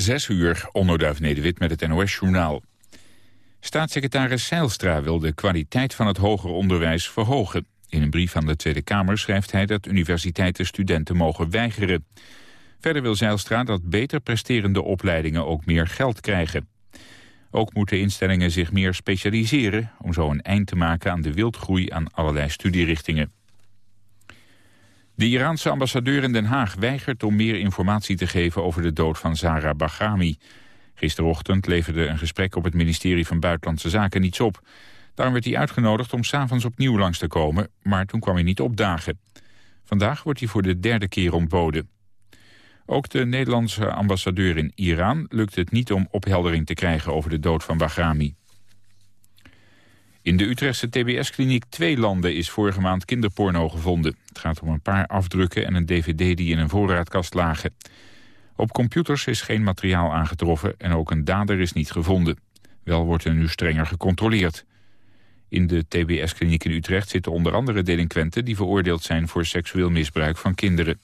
Zes uur, onderduif Nederwit met het NOS-journaal. Staatssecretaris Seilstra wil de kwaliteit van het hoger onderwijs verhogen. In een brief aan de Tweede Kamer schrijft hij dat universiteiten studenten mogen weigeren. Verder wil Zeilstra dat beter presterende opleidingen ook meer geld krijgen. Ook moeten instellingen zich meer specialiseren... om zo een eind te maken aan de wildgroei aan allerlei studierichtingen. De Iraanse ambassadeur in Den Haag weigert om meer informatie te geven over de dood van Zara Bahrami. Gisterochtend leverde een gesprek op het ministerie van Buitenlandse Zaken niets op. Daarom werd hij uitgenodigd om s'avonds opnieuw langs te komen, maar toen kwam hij niet opdagen. Vandaag wordt hij voor de derde keer ontboden. Ook de Nederlandse ambassadeur in Iran lukt het niet om opheldering te krijgen over de dood van Bahrami. In de Utrechtse TBS-kliniek Twee Landen is vorige maand kinderporno gevonden. Het gaat om een paar afdrukken en een dvd die in een voorraadkast lagen. Op computers is geen materiaal aangetroffen en ook een dader is niet gevonden. Wel wordt er nu strenger gecontroleerd. In de TBS-kliniek in Utrecht zitten onder andere delinquenten... die veroordeeld zijn voor seksueel misbruik van kinderen.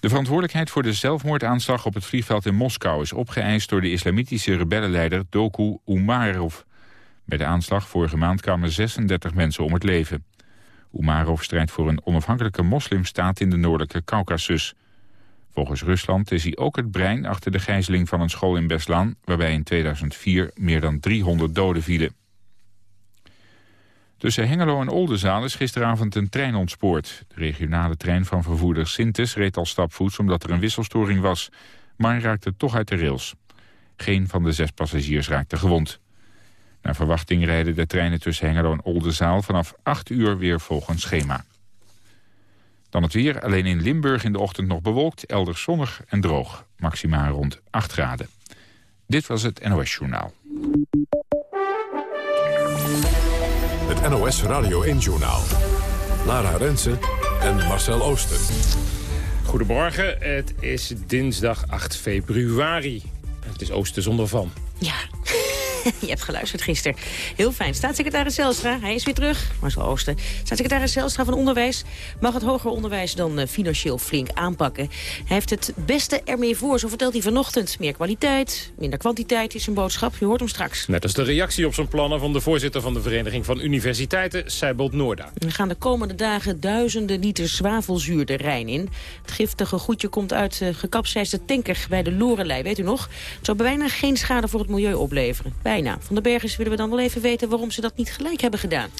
De verantwoordelijkheid voor de zelfmoordaanslag op het vliegveld in Moskou... is opgeëist door de islamitische rebellenleider Doku Umarov. Bij de aanslag vorige maand kwamen 36 mensen om het leven. Umarov strijdt voor een onafhankelijke moslimstaat in de noordelijke Caucasus. Volgens Rusland is hij ook het brein achter de gijzeling van een school in Beslan... waarbij in 2004 meer dan 300 doden vielen. Tussen Hengelo en Oldenzaal is gisteravond een trein ontspoord. De regionale trein van vervoerder Sintes reed al stapvoets omdat er een wisselstoring was... maar raakte toch uit de rails. Geen van de zes passagiers raakte gewond. Naar verwachting rijden de treinen tussen Hengelo en Oldenzaal... vanaf 8 uur weer volgens schema. Dan het weer, alleen in Limburg in de ochtend nog bewolkt... elders zonnig en droog, maximaal rond 8 graden. Dit was het NOS Journaal. Het NOS Radio 1-journaal. Lara Rensen en Marcel Ooster. Goedemorgen, het is dinsdag 8 februari. Het is Ooster zonder van. Ja, je hebt geluisterd gisteren. Heel fijn. Staatssecretaris Zelstra, hij is weer terug. Marcel Oosten. Staatssecretaris Zelstra van Onderwijs mag het hoger onderwijs dan uh, financieel flink aanpakken. Hij heeft het beste ermee voor, zo vertelt hij vanochtend. Meer kwaliteit, minder kwantiteit is zijn boodschap. Je hoort hem straks. Net als de reactie op zijn plannen van de voorzitter van de Vereniging van Universiteiten, Seibold Noorda. We gaan de komende dagen duizenden liter zwavelzuur de Rijn in. Het giftige goedje komt uit de gekapseisde tanker bij de Lorelei, weet u nog? Het zou bijna geen schade voor het milieu opleveren. Bijna. Van de Bergers willen we dan wel even weten waarom ze dat niet gelijk hebben gedaan.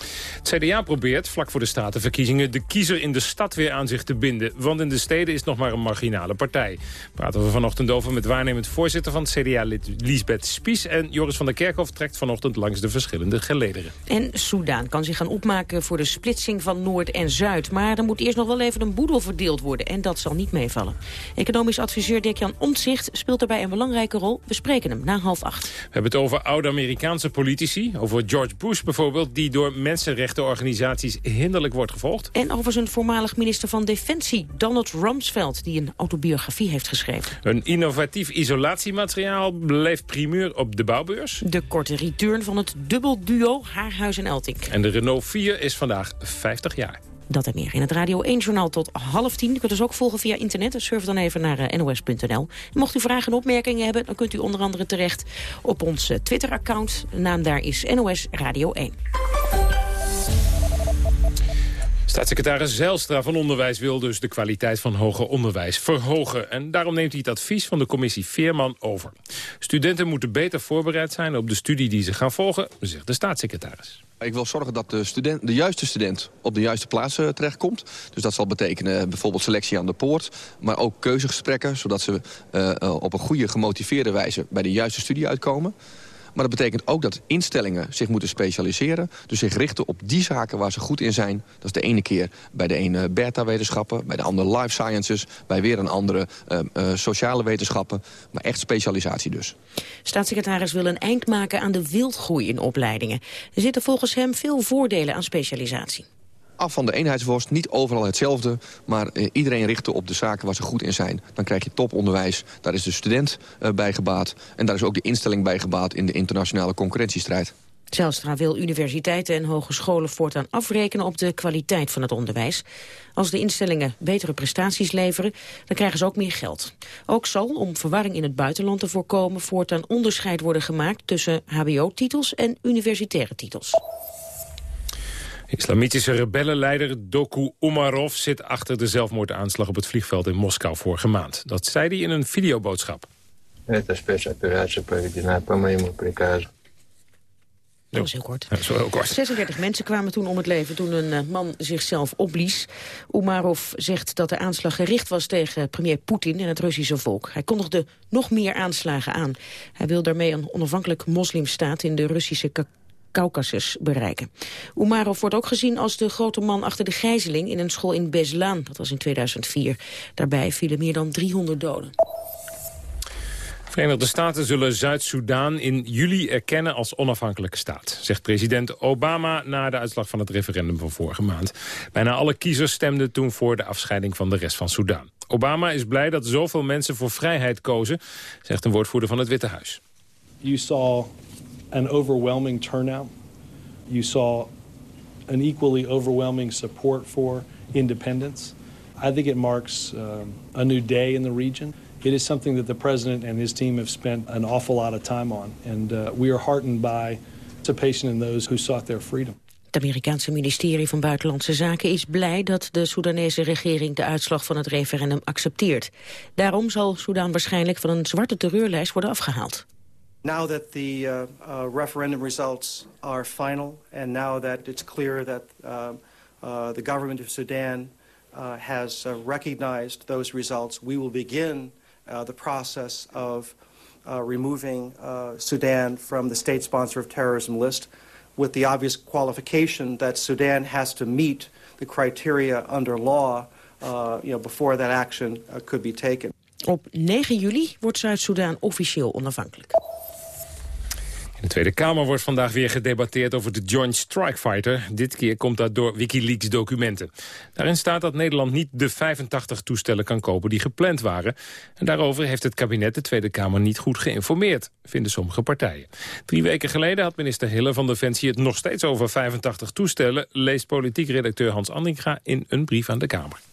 Het CDA probeert vlak voor de statenverkiezingen de kiezer in de stad weer aan zich te binden. Want in de steden is nog maar een marginale partij. Praten we vanochtend over met waarnemend voorzitter van het CDA, Lisbeth Spies. En Joris van der Kerkhof trekt vanochtend langs de verschillende gelederen. En Soudaan kan zich gaan opmaken voor de splitsing van Noord en Zuid. Maar er moet eerst nog wel even een boedel verdeeld worden. En dat zal niet meevallen. Economisch adviseur Dirk-Jan Omtzigt speelt daarbij een belangrijke rol. We spreken hem na half acht. We hebben het over oude Amerikaanse politici. Over George Bush bijvoorbeeld, die door mensenrechtenorganisaties hinderlijk wordt gevolgd. En over zijn voormalig minister van Defensie, Donald Rumsfeld... die een autobiografie heeft geschreven. Een innovatief isolatiemateriaal bleef primeur op de bouwbeurs. De korte return van het dubbelduo Haarhuis en Eltink. En de Renault 4 is vandaag 50 jaar. Dat en meer in het Radio 1-journaal tot half tien. U kunt ons ook volgen via internet. Surf dan even naar uh, nos.nl. Mocht u vragen en opmerkingen hebben... dan kunt u onder andere terecht op ons uh, Twitter-account. Naam daar is NOS Radio 1. Staatssecretaris Zijlstra van Onderwijs wil dus de kwaliteit van hoger onderwijs verhogen. En daarom neemt hij het advies van de commissie Veerman over. Studenten moeten beter voorbereid zijn op de studie die ze gaan volgen, zegt de staatssecretaris. Ik wil zorgen dat de, student, de juiste student op de juiste plaats uh, terechtkomt. Dus dat zal betekenen bijvoorbeeld selectie aan de poort. Maar ook keuzegesprekken, zodat ze uh, op een goede gemotiveerde wijze bij de juiste studie uitkomen. Maar dat betekent ook dat instellingen zich moeten specialiseren. Dus zich richten op die zaken waar ze goed in zijn. Dat is de ene keer bij de ene beta-wetenschappen. Bij de andere life sciences. Bij weer een andere uh, uh, sociale wetenschappen. Maar echt specialisatie dus. Staatssecretaris wil een eind maken aan de wildgroei in opleidingen. Er zitten volgens hem veel voordelen aan specialisatie af van de eenheidsworst. Niet overal hetzelfde, maar eh, iedereen richten op de zaken waar ze goed in zijn. Dan krijg je toponderwijs. Daar is de student uh, bij gebaat. En daar is ook de instelling bij gebaat in de internationale concurrentiestrijd. Zijlstra wil universiteiten en hogescholen voortaan afrekenen op de kwaliteit van het onderwijs. Als de instellingen betere prestaties leveren, dan krijgen ze ook meer geld. Ook zal, om verwarring in het buitenland te voorkomen, voortaan onderscheid worden gemaakt tussen hbo-titels en universitaire titels. Islamitische rebellenleider Doku Umarov zit achter de zelfmoordaanslag op het vliegveld in Moskou vorige maand. Dat zei hij in een videoboodschap. Это спецоперация проведена по моему приказу. Dat was heel kort. heel kort. 36 mensen kwamen toen om het leven toen een eh, man zichzelf opblies. Umarov zegt dat de aanslag gericht was tegen premier Poetin en het Russische volk. Hij kondigde nog meer aanslagen aan. Hij wil daarmee een onafhankelijk moslimstaat in de Russische Caucasus bereiken. Umarov wordt ook gezien als de grote man achter de gijzeling in een school in Beslan. Dat was in 2004. Daarbij vielen meer dan 300 doden. Verenigde Staten zullen Zuid-Soedan in juli erkennen als onafhankelijke staat, zegt president Obama na de uitslag van het referendum van vorige maand. Bijna alle kiezers stemden toen voor de afscheiding van de rest van Soedan. Obama is blij dat zoveel mensen voor vrijheid kozen, zegt een woordvoerder van het Witte Huis. You saw an overwhelming turnout. You saw an equally overwhelming support for independence. I think it marks um, a new day in the region. It is something that the president and his team have spent an awful lot of time on. And uh, we are heartened by participation in those who sought their freedom. Het Amerikaanse ministerie van Buitenlandse Zaken is blij dat de Soedanese regering de uitslag van het referendum accepteert. Daarom zal Soedan waarschijnlijk van een zwarte terreurlijst worden afgehaald. Now that the uh, uh, referendum results are final and now that it's clear that uh, uh the government of Sudan uh, has uh, recognized those results, we will begin the process of removing Sudan from the state sponsor of terrorism list with the obvious qualification that Sudan has to meet the criteria under law you know, before that action could be taken. Op 9 juli wordt Zuid-Soedan officieel onafhankelijk. De Tweede Kamer wordt vandaag weer gedebatteerd over de Joint Strike Fighter. Dit keer komt dat door Wikileaks documenten. Daarin staat dat Nederland niet de 85 toestellen kan kopen die gepland waren. En daarover heeft het kabinet de Tweede Kamer niet goed geïnformeerd, vinden sommige partijen. Drie weken geleden had minister Hille van Defensie het nog steeds over 85 toestellen, leest politiek redacteur Hans Andinga in een brief aan de Kamer.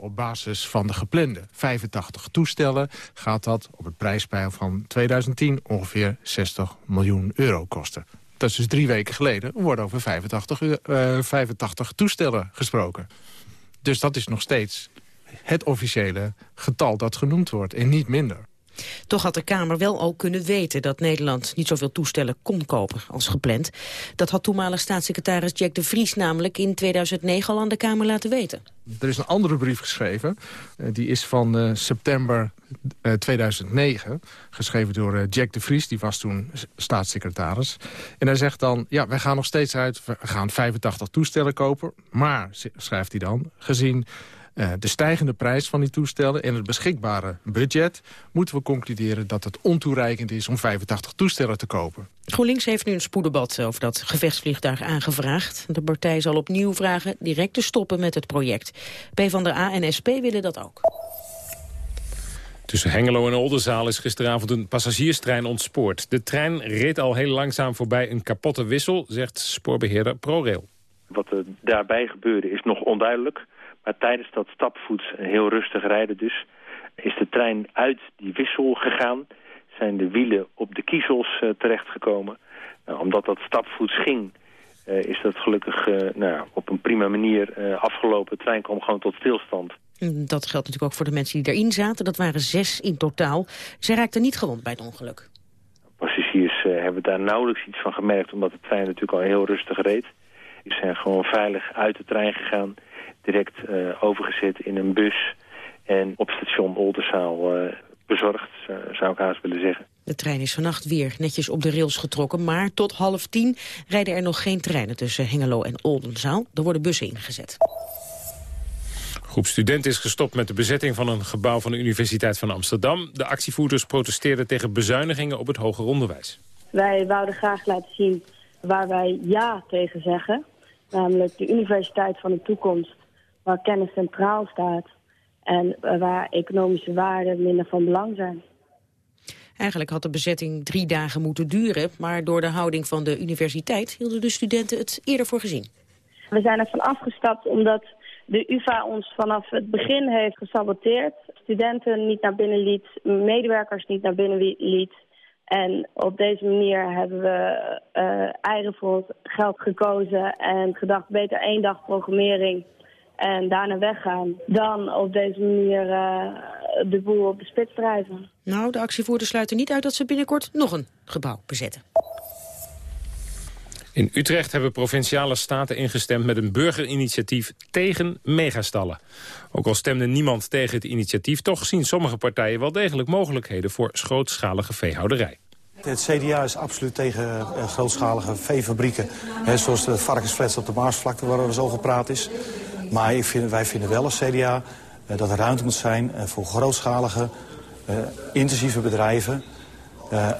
Op basis van de geplande 85 toestellen gaat dat op het prijspeil van 2010 ongeveer 60 miljoen euro kosten. Dat is dus drie weken geleden. Er worden over 85, uh, 85 toestellen gesproken. Dus dat is nog steeds het officiële getal dat genoemd wordt en niet minder. Toch had de Kamer wel al kunnen weten dat Nederland niet zoveel toestellen kon kopen als gepland. Dat had toenmalig staatssecretaris Jack de Vries namelijk in 2009 al aan de Kamer laten weten. Er is een andere brief geschreven. Eh, die is van uh, september 2009. Eh, geschreven door Jack de Vries. Die was toen staatssecretaris. En hij zegt dan, ja, wij gaan nog steeds uit. We gaan 85 toestellen kopen. Maar, schrijft hij dan, gezien uh, de stijgende prijs van die toestellen en het beschikbare budget... moeten we concluderen dat het ontoereikend is om 85 toestellen te kopen. GroenLinks heeft nu een spoeddebat over dat gevechtsvliegtuig aangevraagd. De partij zal opnieuw vragen direct te stoppen met het project. PvdA en SP willen dat ook. Tussen Hengelo en Oldenzaal is gisteravond een passagierstrein ontspoord. De trein reed al heel langzaam voorbij een kapotte wissel, zegt spoorbeheerder ProRail. Wat er daarbij gebeurde is nog onduidelijk. Maar tijdens dat stapvoets, heel rustig rijden dus, is de trein uit die wissel gegaan. Zijn de wielen op de kiezels uh, terechtgekomen. Nou, omdat dat stapvoets ging, uh, is dat gelukkig uh, nou, op een prima manier afgelopen. De trein kwam gewoon tot stilstand. Mm, dat geldt natuurlijk ook voor de mensen die erin zaten. Dat waren zes in totaal. Ze raakten niet gewond bij het ongeluk. Passagiers hebben daar nauwelijks iets van gemerkt... omdat de trein natuurlijk al heel rustig reed. Ze zijn gewoon veilig uit de trein gegaan direct uh, overgezet in een bus en op station Oldenzaal uh, bezorgd, zou ik haast willen zeggen. De trein is vannacht weer netjes op de rails getrokken, maar tot half tien rijden er nog geen treinen tussen Hengelo en Oldenzaal. Er worden bussen ingezet. groep studenten is gestopt met de bezetting van een gebouw van de Universiteit van Amsterdam. De actievoerders protesteerden tegen bezuinigingen op het hoger onderwijs. Wij wouden graag laten zien waar wij ja tegen zeggen. Namelijk de universiteit van de toekomst waar kennis centraal staat en waar economische waarden minder van belang zijn. Eigenlijk had de bezetting drie dagen moeten duren, maar door de houding van de universiteit hielden de studenten het eerder voor gezien. We zijn ervan afgestapt omdat de UvA ons vanaf het begin heeft gesaboteerd. Studenten niet naar binnen liet, medewerkers niet naar binnen liet. En op deze manier hebben we uh, eigen voor geld gekozen en gedacht beter één dag programmering en daarna weggaan... dan op deze manier uh, de boel op de spits drijven. Nou, de actievoerders sluiten niet uit dat ze binnenkort nog een gebouw bezetten. In Utrecht hebben provinciale staten ingestemd met een burgerinitiatief tegen megastallen. Ook al stemde niemand tegen het initiatief, toch zien sommige partijen wel degelijk mogelijkheden voor grootschalige veehouderij. Het CDA is absoluut tegen uh, grootschalige veefabrieken. Hè, zoals de varkensflats op de Maasvlakte waarover zo gepraat is. Maar vind, wij vinden wel als CDA uh, dat er ruimte moet zijn uh, voor grootschalige, intensieve bedrijven...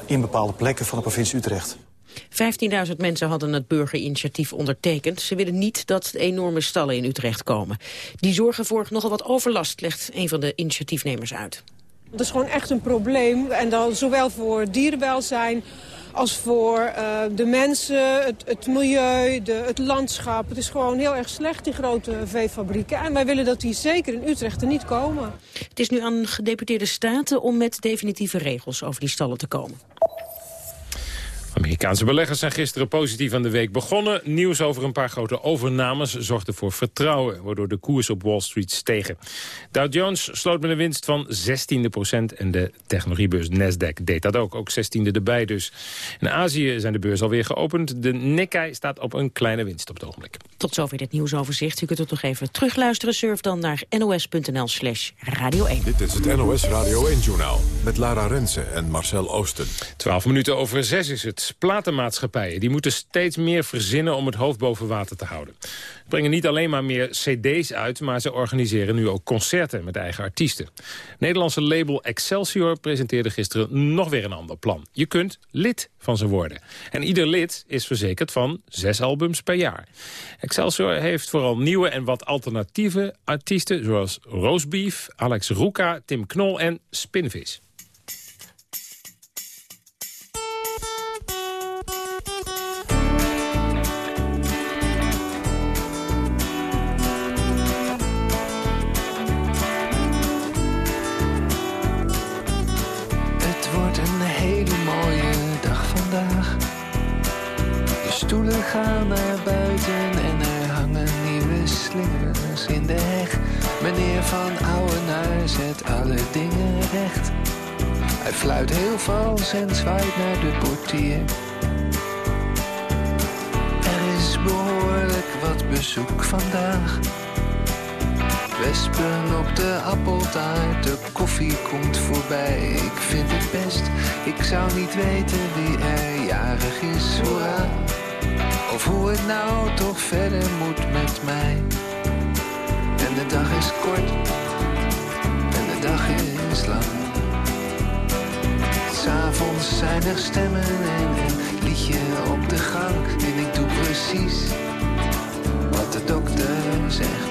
in bepaalde plekken van de provincie Utrecht. 15.000 mensen hadden het burgerinitiatief ondertekend. Ze willen niet dat enorme stallen in Utrecht komen. Die zorgen voor nogal wat overlast, legt een van de initiatiefnemers uit. Dat is gewoon echt een probleem. En dan zowel voor dierenwelzijn als voor uh, de mensen, het, het milieu, de, het landschap. Het is gewoon heel erg slecht, die grote veefabrieken. En wij willen dat die zeker in Utrecht er niet komen. Het is nu aan gedeputeerde staten om met definitieve regels over die stallen te komen. Amerikaanse beleggers zijn gisteren positief aan de week begonnen. Nieuws over een paar grote overnames zorgde voor vertrouwen... waardoor de koers op Wall Street stegen. Dow Jones sloot met een winst van 16 procent... en de technologiebeurs Nasdaq deed dat ook, ook 16e erbij dus. In Azië zijn de beurs alweer geopend. De Nikkei staat op een kleine winst op het ogenblik. Tot zover dit nieuwsoverzicht. U kunt het nog even terugluisteren. Surf dan naar nos.nl slash radio 1. Dit is het NOS Radio 1-journaal met Lara Rensen en Marcel Oosten. 12 minuten over 6 is het. Platenmaatschappijen die moeten steeds meer verzinnen om het hoofd boven water te houden. Ze brengen niet alleen maar meer cd's uit, maar ze organiseren nu ook concerten met eigen artiesten. Nederlandse label Excelsior presenteerde gisteren nog weer een ander plan. Je kunt lid van ze worden. En ieder lid is verzekerd van zes albums per jaar. Excelsior heeft vooral nieuwe en wat alternatieve artiesten... zoals Roastbeef, Alex Roeka, Tim Knol en Spinvis. Stoelen gaan naar buiten en er hangen nieuwe slingers in de heg. Meneer van Ouwenaar zet alle dingen recht. Hij fluit heel vals en zwaait naar de portier. Er is behoorlijk wat bezoek vandaag. Wespen op de appeltaart, de koffie komt voorbij. Ik vind het best, ik zou niet weten wie er jarig is, hoera. Of hoe het nou toch verder moet met mij. En de dag is kort, en de dag is lang. S'avonds zijn er stemmen en een liedje op de gang. En ik doe precies wat de dokter zegt.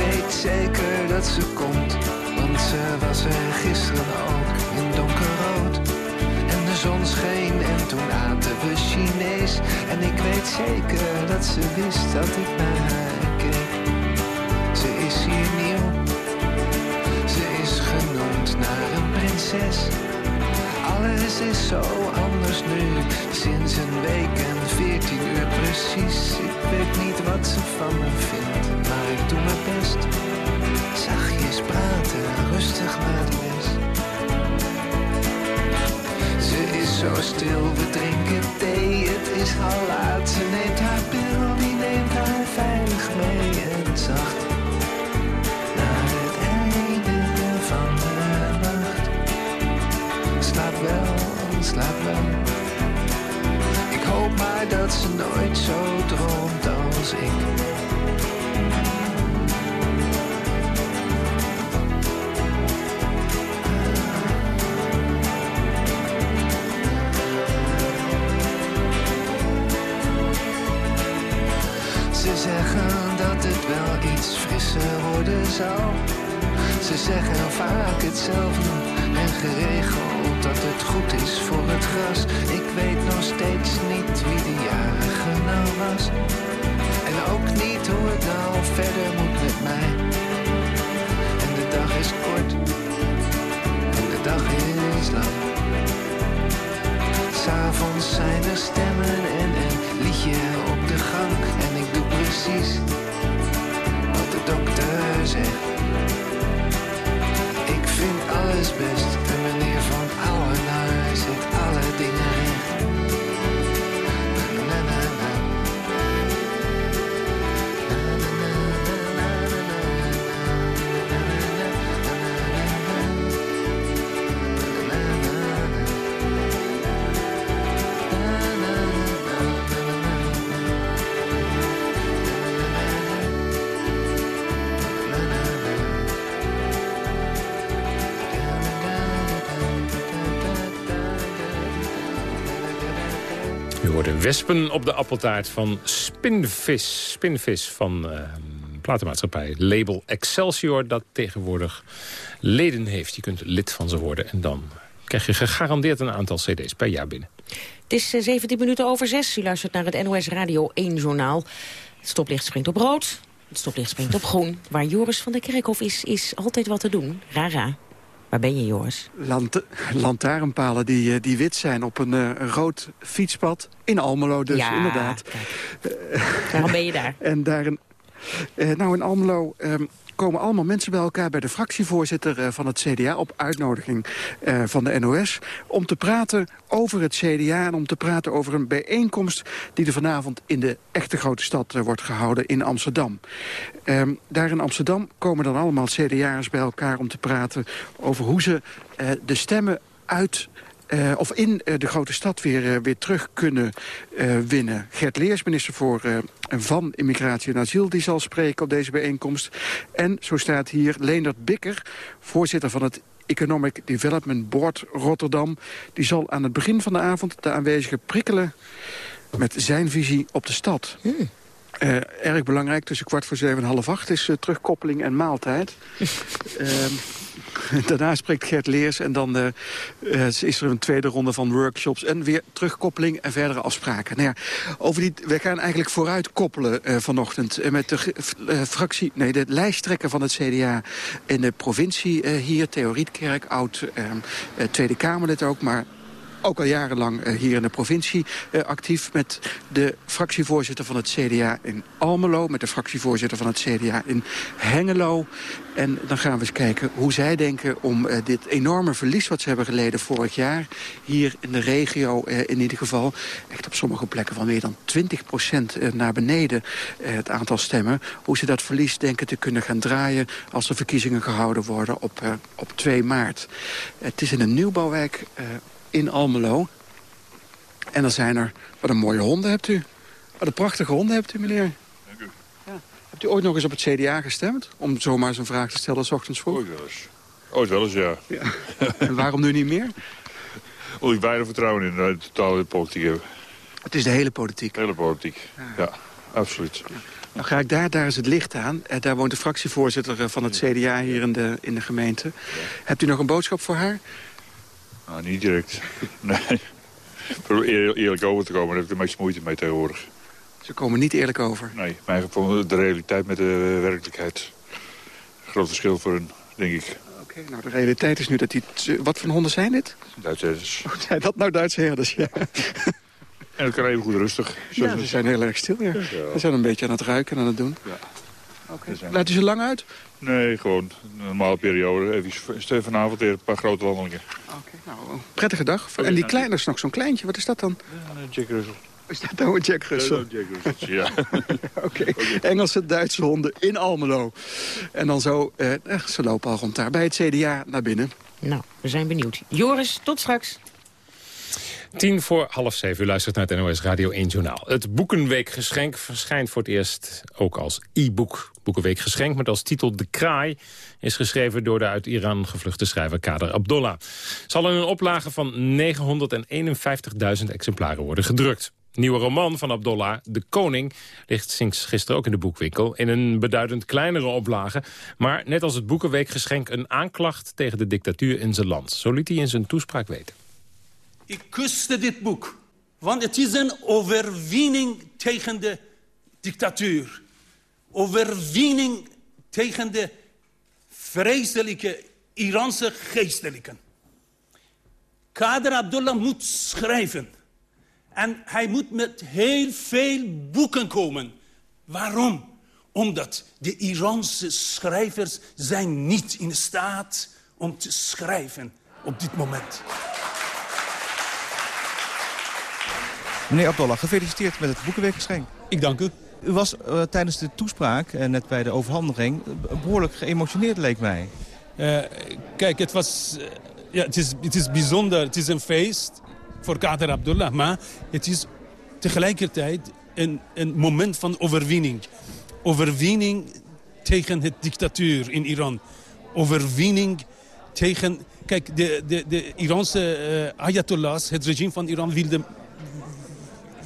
Weet zeker dat ze komt, want ze was er gisteren ook zon scheen en toen aten we Chinees. En ik weet zeker dat ze wist dat ik naar haar keek. Ze is hier nieuw, ze is genoemd naar een prinses. Alles is zo anders nu, sinds een week en veertien uur precies. Ik weet niet wat ze van me vindt, maar ik doe mijn best. Zachtjes praten, rustig naar de zo stil. We drinken thee, het is al laat. Ze neemt haar pil, die neemt haar veilig mee en zacht. Naar het einde van de nacht. Slaap wel, slaap wel. Ik hoop maar dat ze nooit zo droomt als ik. Ze zeggen vaak hetzelfde en geregeld dat het goed is voor het gras. Ik weet nog steeds niet wie de jarige nou was. En ook niet hoe het nou verder moet met mij. En de dag is kort en de dag is lang. S'avonds zijn er stemmen en een liedje op de gang. En ik doe precies de dokter zegt. Ik vind alles best en meneer Van Ouwenaar zet alle dingen. Wespen op de appeltaart van Spinvis. Spinvis van eh, platenmaatschappij Label Excelsior... dat tegenwoordig leden heeft. Je kunt lid van ze worden en dan krijg je gegarandeerd een aantal cd's per jaar binnen. Het is eh, 17 minuten over 6. U luistert naar het NOS Radio 1 journaal. Het stoplicht springt op rood. Het stoplicht springt op groen. Waar Joris van der Kerkhof is, is altijd wat te doen. Rara. Waar ben je, Joris? Lant lantaarnpalen die, eh, die wit zijn op een eh, rood fietspad in Almelo dus, Ja, inderdaad. Waarom ben je daar? En daar een, eh, nou, in Almelo ehm, komen allemaal mensen bij elkaar... bij de fractievoorzitter eh, van het CDA op uitnodiging eh, van de NOS... om te praten over het CDA en om te praten over een bijeenkomst... die er vanavond in de echte grote stad eh, wordt gehouden in Amsterdam. Ehm, daar in Amsterdam komen dan allemaal CDA'ers bij elkaar om te praten... over hoe ze de stemmen uit eh, of in eh, de grote stad weer, eh, weer terug kunnen winnen. Gert Leers, minister voor, van Immigratie en Asiel, die zal spreken op deze bijeenkomst. En zo staat hier Leendert Bikker, voorzitter van het Economic Development Board Rotterdam. Die zal aan het begin van de avond de aanwezigen prikkelen met zijn visie op de stad. Eh, erg belangrijk, tussen kwart voor zeven en half acht is eh, terugkoppeling en maaltijd. Ehm, daarna spreekt Gert Leers en dan eh, is er een tweede ronde van workshops... en weer terugkoppeling en verdere afspraken. Nou ja, over die, we gaan eigenlijk vooruit koppelen vanochtend... met de fractie, nee, de lijsttrekker van het CDA in de provincie hier... Theo Rietkerk, oud ehm, eh, Tweede Kamerlid ook, maar ook al jarenlang eh, hier in de provincie eh, actief... met de fractievoorzitter van het CDA in Almelo... met de fractievoorzitter van het CDA in Hengelo. En dan gaan we eens kijken hoe zij denken om eh, dit enorme verlies... wat ze hebben geleden vorig jaar, hier in de regio in ieder geval... echt op sommige plekken van meer dan 20% naar beneden het aantal stemmen... hoe ze dat verlies denken te kunnen gaan draaien... als er verkiezingen gehouden worden op, op 2 maart. het is in een nieuwbouwwijk... eh, in Almelo. En dan zijn er... Wat een mooie honden hebt u. Wat een prachtige honden hebt u, meneer. Dank u. Ja. Hebt u ooit nog eens op het CDA gestemd? Om zomaar zo'n vraag te stellen, s ochtends vroeg. Ooit wel eens. Ooit wel eens, ja. En waarom nu niet meer? Omdat ik weinig vertrouwen in de totale politiek heb. Het is de hele politiek. De hele politiek, ja. absoluut. Nou ga ik daar, daar is het licht aan. Eh, daar woont de fractievoorzitter eh, van het CDA hier in de, in de gemeente. Hebt u nog een boodschap voor haar? Nou, niet direct. Nee. Probeer eer- eerlijk over te komen, daar heb ik de meeste moeite mee tegenwoordig. Ze komen niet eerlijk over. Nee, mijn gevoel de realiteit met de werkelijkheid. Groot verschil voor hun, denk ik. Oké, nou de realiteit is nu dat die... Wat voor honden zijn dit? Duitsers. Oh, zijn dat nou Duitse herders? Ja. En het kan even goed rustig. Ja, ze zijn heel erg stil, ja. Ze zijn een beetje aan het ruiken en aan het doen. Ja. Laat u ze lang uit? Nee, gewoon een normale periode. Even vanavond weer een paar grote wandelingen. Oké, nou, prettige dag. En die kleine is nog zo'n kleintje. Wat is dat dan? Ja, Jack Russell. Is dat nou een Jack Russell? Ja, Jack Russell, ja. Oké, Engelse, Duitse honden in Almelo. En dan zo, eh, ze lopen al rond daar bij het CDA naar binnen. Nou, we zijn benieuwd. Joris, tot straks. Tien voor half zeven. U luistert naar het NOS Radio 1 Journaal. Het Boekenweekgeschenk verschijnt voor het eerst ook als e-book. Boekenweekgeschenk met als titel De Kraai... is geschreven door de uit Iran gevluchte schrijver Kader Abdollah. Zal in een oplage van 951.000 exemplaren worden gedrukt. Nieuwe roman van Abdollah, De Koning, ligt sinds gisteren ook in de boekwinkel... in een beduidend kleinere oplage. Maar net als het Boekenweekgeschenk een aanklacht tegen de dictatuur in zijn land. Zo liet hij in zijn toespraak weten. Ik kuste dit boek, want het is een overwinning tegen de dictatuur. Overwinning tegen de vreselijke Iranse geestelijken. Kader Abdullah moet schrijven. En hij moet met heel veel boeken komen. Waarom? Omdat de Iranse schrijvers zijn niet in staat om te schrijven op dit moment. Meneer Abdollah, gefeliciteerd met het Boekenweekgeschenk. Ik dank u. U was uh, tijdens de toespraak, uh, net bij de overhandiging, behoorlijk geëmotioneerd leek mij. Uh, kijk, het, was, ja, het, is, het is bijzonder. Het is een feest voor Kader Abdullah. Maar het is tegelijkertijd een, een moment van overwinning. Overwinning tegen het dictatuur in Iran. Overwinning tegen... Kijk, de, de, de Iranse Ayatollahs, het regime van Iran, wilde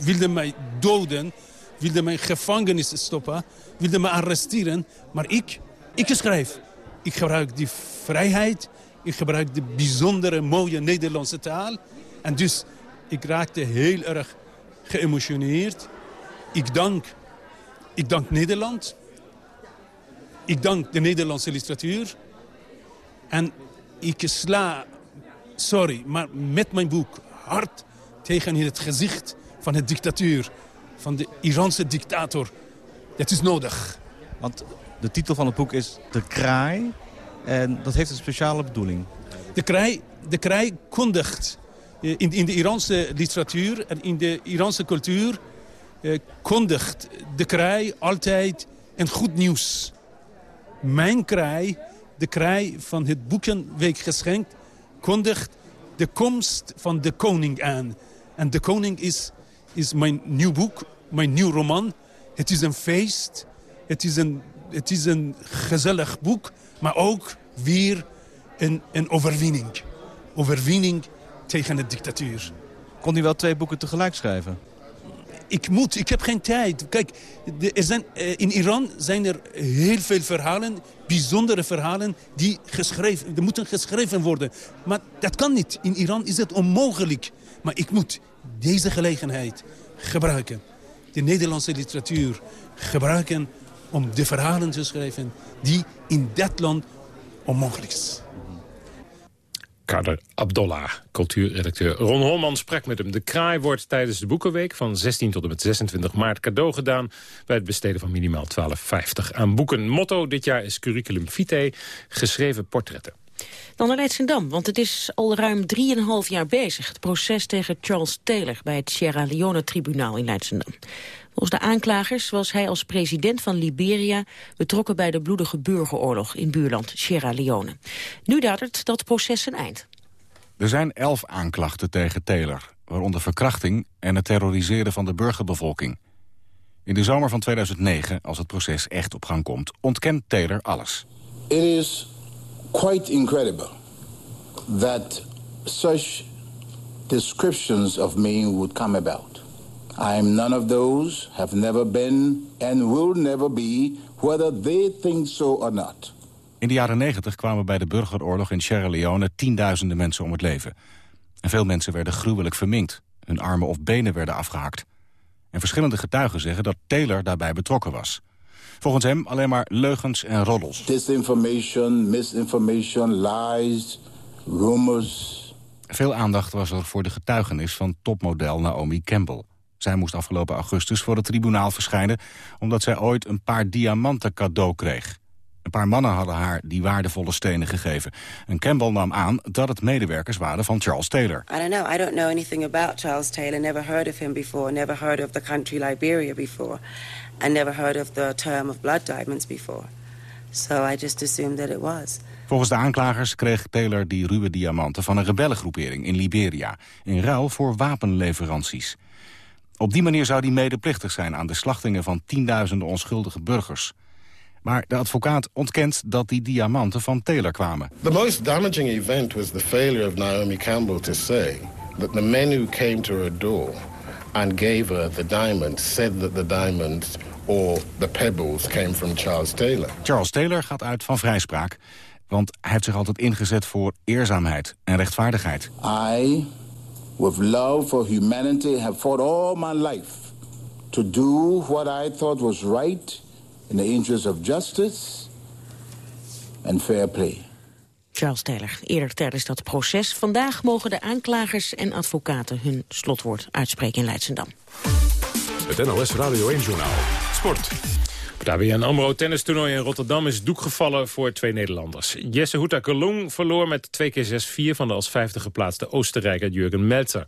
wilde mij doden, wilde mij gevangenis stoppen, wilde mij arresteren. Maar ik, ik schrijf. Ik gebruik die vrijheid, ik gebruik de bijzondere, mooie Nederlandse taal. En dus, ik raakte heel erg geëmotioneerd. Ik dank, ik dank Nederland. Ik dank de Nederlandse literatuur. En ik sla, sorry, maar met mijn boek hard tegen het gezicht van het dictatuur, van de Iranse dictator. Dat is nodig. Want de titel van het boek is De Kraai. En dat heeft een speciale bedoeling. De kraai, de kraai kondigt in, in de Iranse literatuur en in de Iranse cultuur... Eh, kondigt de kraai altijd een goed nieuws. Mijn kraai, de kraai van het Boekenweekgeschenk... kondigt de komst van de koning aan. En de koning is is mijn nieuw boek, mijn nieuw roman. Het is een feest, het is een, het is een gezellig boek, maar ook weer een, een overwinning. Overwinning tegen de dictatuur. Kon u wel twee boeken tegelijk schrijven? Ik moet, ik heb geen tijd. Kijk, er zijn, eh, in Iran zijn er heel veel verhalen, bijzondere verhalen, die, geschreven, die moeten geschreven worden. Maar dat kan niet. In Iran is het onmogelijk. Maar ik moet deze gelegenheid gebruiken. De Nederlandse literatuur gebruiken om de verhalen te schrijven die in dat land onmogelijk is. Kader Abdollah, cultuurredacteur Ron Holman sprak met hem. De kraai wordt tijdens de Boekenweek van 16 tot en met 26 maart cadeau gedaan... bij het besteden van minimaal 12,50 aan boeken. Motto dit jaar is Curriculum Vitae, geschreven portretten. Dan naar Leidschendam, want het is al ruim 3,5 jaar bezig. Het proces tegen Charles Taylor bij het Sierra Leone-tribunaal in Leidschendam. Volgens de aanklagers was hij als president van Liberia betrokken bij de bloedige burgeroorlog in buurland Sierra Leone. Nu dadert dat proces zijn eind. Er zijn elf aanklachten tegen Taylor, waaronder verkrachting en het terroriseren van de burgerbevolking. In de zomer van 2009, als het proces echt op gang komt, ontkent Taylor alles. It is quite incredible that such descriptions of me would come about. I am none of those, have never been, and will never be, whether they think so or not. In de jaren 90 kwamen bij de burgeroorlog in Sierra Leone tienduizenden mensen om het leven. En veel mensen werden gruwelijk verminkt. Hun armen of benen werden afgehakt. En verschillende getuigen zeggen dat Taylor daarbij betrokken was. Volgens hem alleen maar leugens en roddels. Disinformation, misinformation, lies, rumors. Veel aandacht was er voor de getuigenis van topmodel Naomi Campbell. Zij moest afgelopen augustus voor het tribunaal verschijnen... omdat zij ooit een paar diamanten cadeau kreeg. Een paar mannen hadden haar die waardevolle stenen gegeven. En Campbell nam aan dat het medewerkers waren van Charles Taylor. I don't know. I don't know anything about Charles Taylor. Never heard of him before. Never heard of the country Liberia before. I never heard of the term of blood diamonds before. So I just assumed that it was. Volgens de aanklagers kreeg Taylor die ruwe diamanten van een rebellengroepering in Liberia... in ruil voor wapenleveranties. Op die manier zou hij medeplichtig zijn aan de slachtingen van tienduizenden onschuldige burgers. Maar de advocaat ontkent dat die diamanten van Taylor kwamen. The most damaging event was the failure of Naomi Campbell to say that the men who came to her door and gave her the diamonds said that the diamonds or the pebbles came from Charles Taylor. Charles Taylor gaat uit van vrijspraak, want hij heeft zich altijd ingezet voor eerzaamheid en rechtvaardigheid. I, with love for humanity, have fought all my life to do what I thought was right in the interest of justice and fair play. Charles Taylor, eerder tijdens dat proces. Vandaag mogen de aanklagers en advocaten hun slotwoord uitspreken in Leidsendam. Het NOS Radio 1-journaal. Sport. Het ABN AMRO tennistoernooi in Rotterdam is doek gevallen voor twee Nederlanders. Jesse Houta Kalung verloor met 2 keer 6-4 van de als vijfde geplaatste Oostenrijker Jurgen Melzer.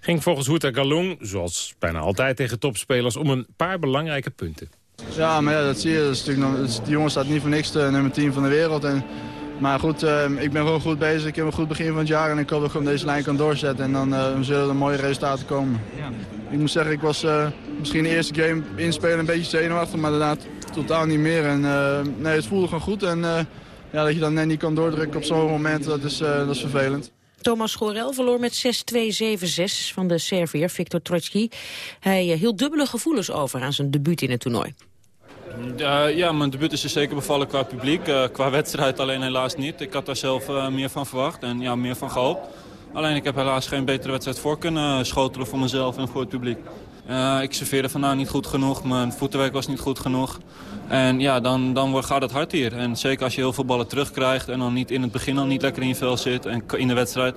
Ging volgens Houta Kalung, zoals bijna altijd tegen topspelers, om een paar belangrijke punten. Ja, maar ja, dat zie je. Dat is natuurlijk nog, die jongen staat niet voor niks de nummer 10 van de wereld. En, maar goed, uh, ik ben gewoon goed bezig. Ik heb een goed begin van het jaar en ik hoop dat ik gewoon deze lijn kan doorzetten. En dan uh, zullen er mooie resultaten komen. Ja. Ik moet zeggen, ik was uh, misschien de eerste game inspelen een beetje zenuwachtig, maar daarna totaal niet meer. En, nee, het voelde gewoon goed. En ja, dat je dan net niet kan doordrukken op zo'n moment, dat is, dat is vervelend. Thomas Gorel verloor met 6-2-7-6 van de Serviër Viktor Trotsky. Hij hield dubbele gevoelens over aan zijn debuut in het toernooi. Uh, ja, mijn debuut is er zeker bevallen qua publiek. Uh, qua wedstrijd alleen helaas niet. Ik had daar zelf uh, meer van verwacht en ja, meer van gehoopt. Alleen ik heb helaas geen betere wedstrijd voor kunnen schotelen voor mezelf en voor het publiek. ik serveerde vandaag niet goed genoeg, mijn voetenwerk was niet goed genoeg. En ja, dan, dan gaat het hard hier. En zeker als je heel veel ballen terugkrijgt en dan niet in het begin al niet lekker in je vel zit en in de wedstrijd.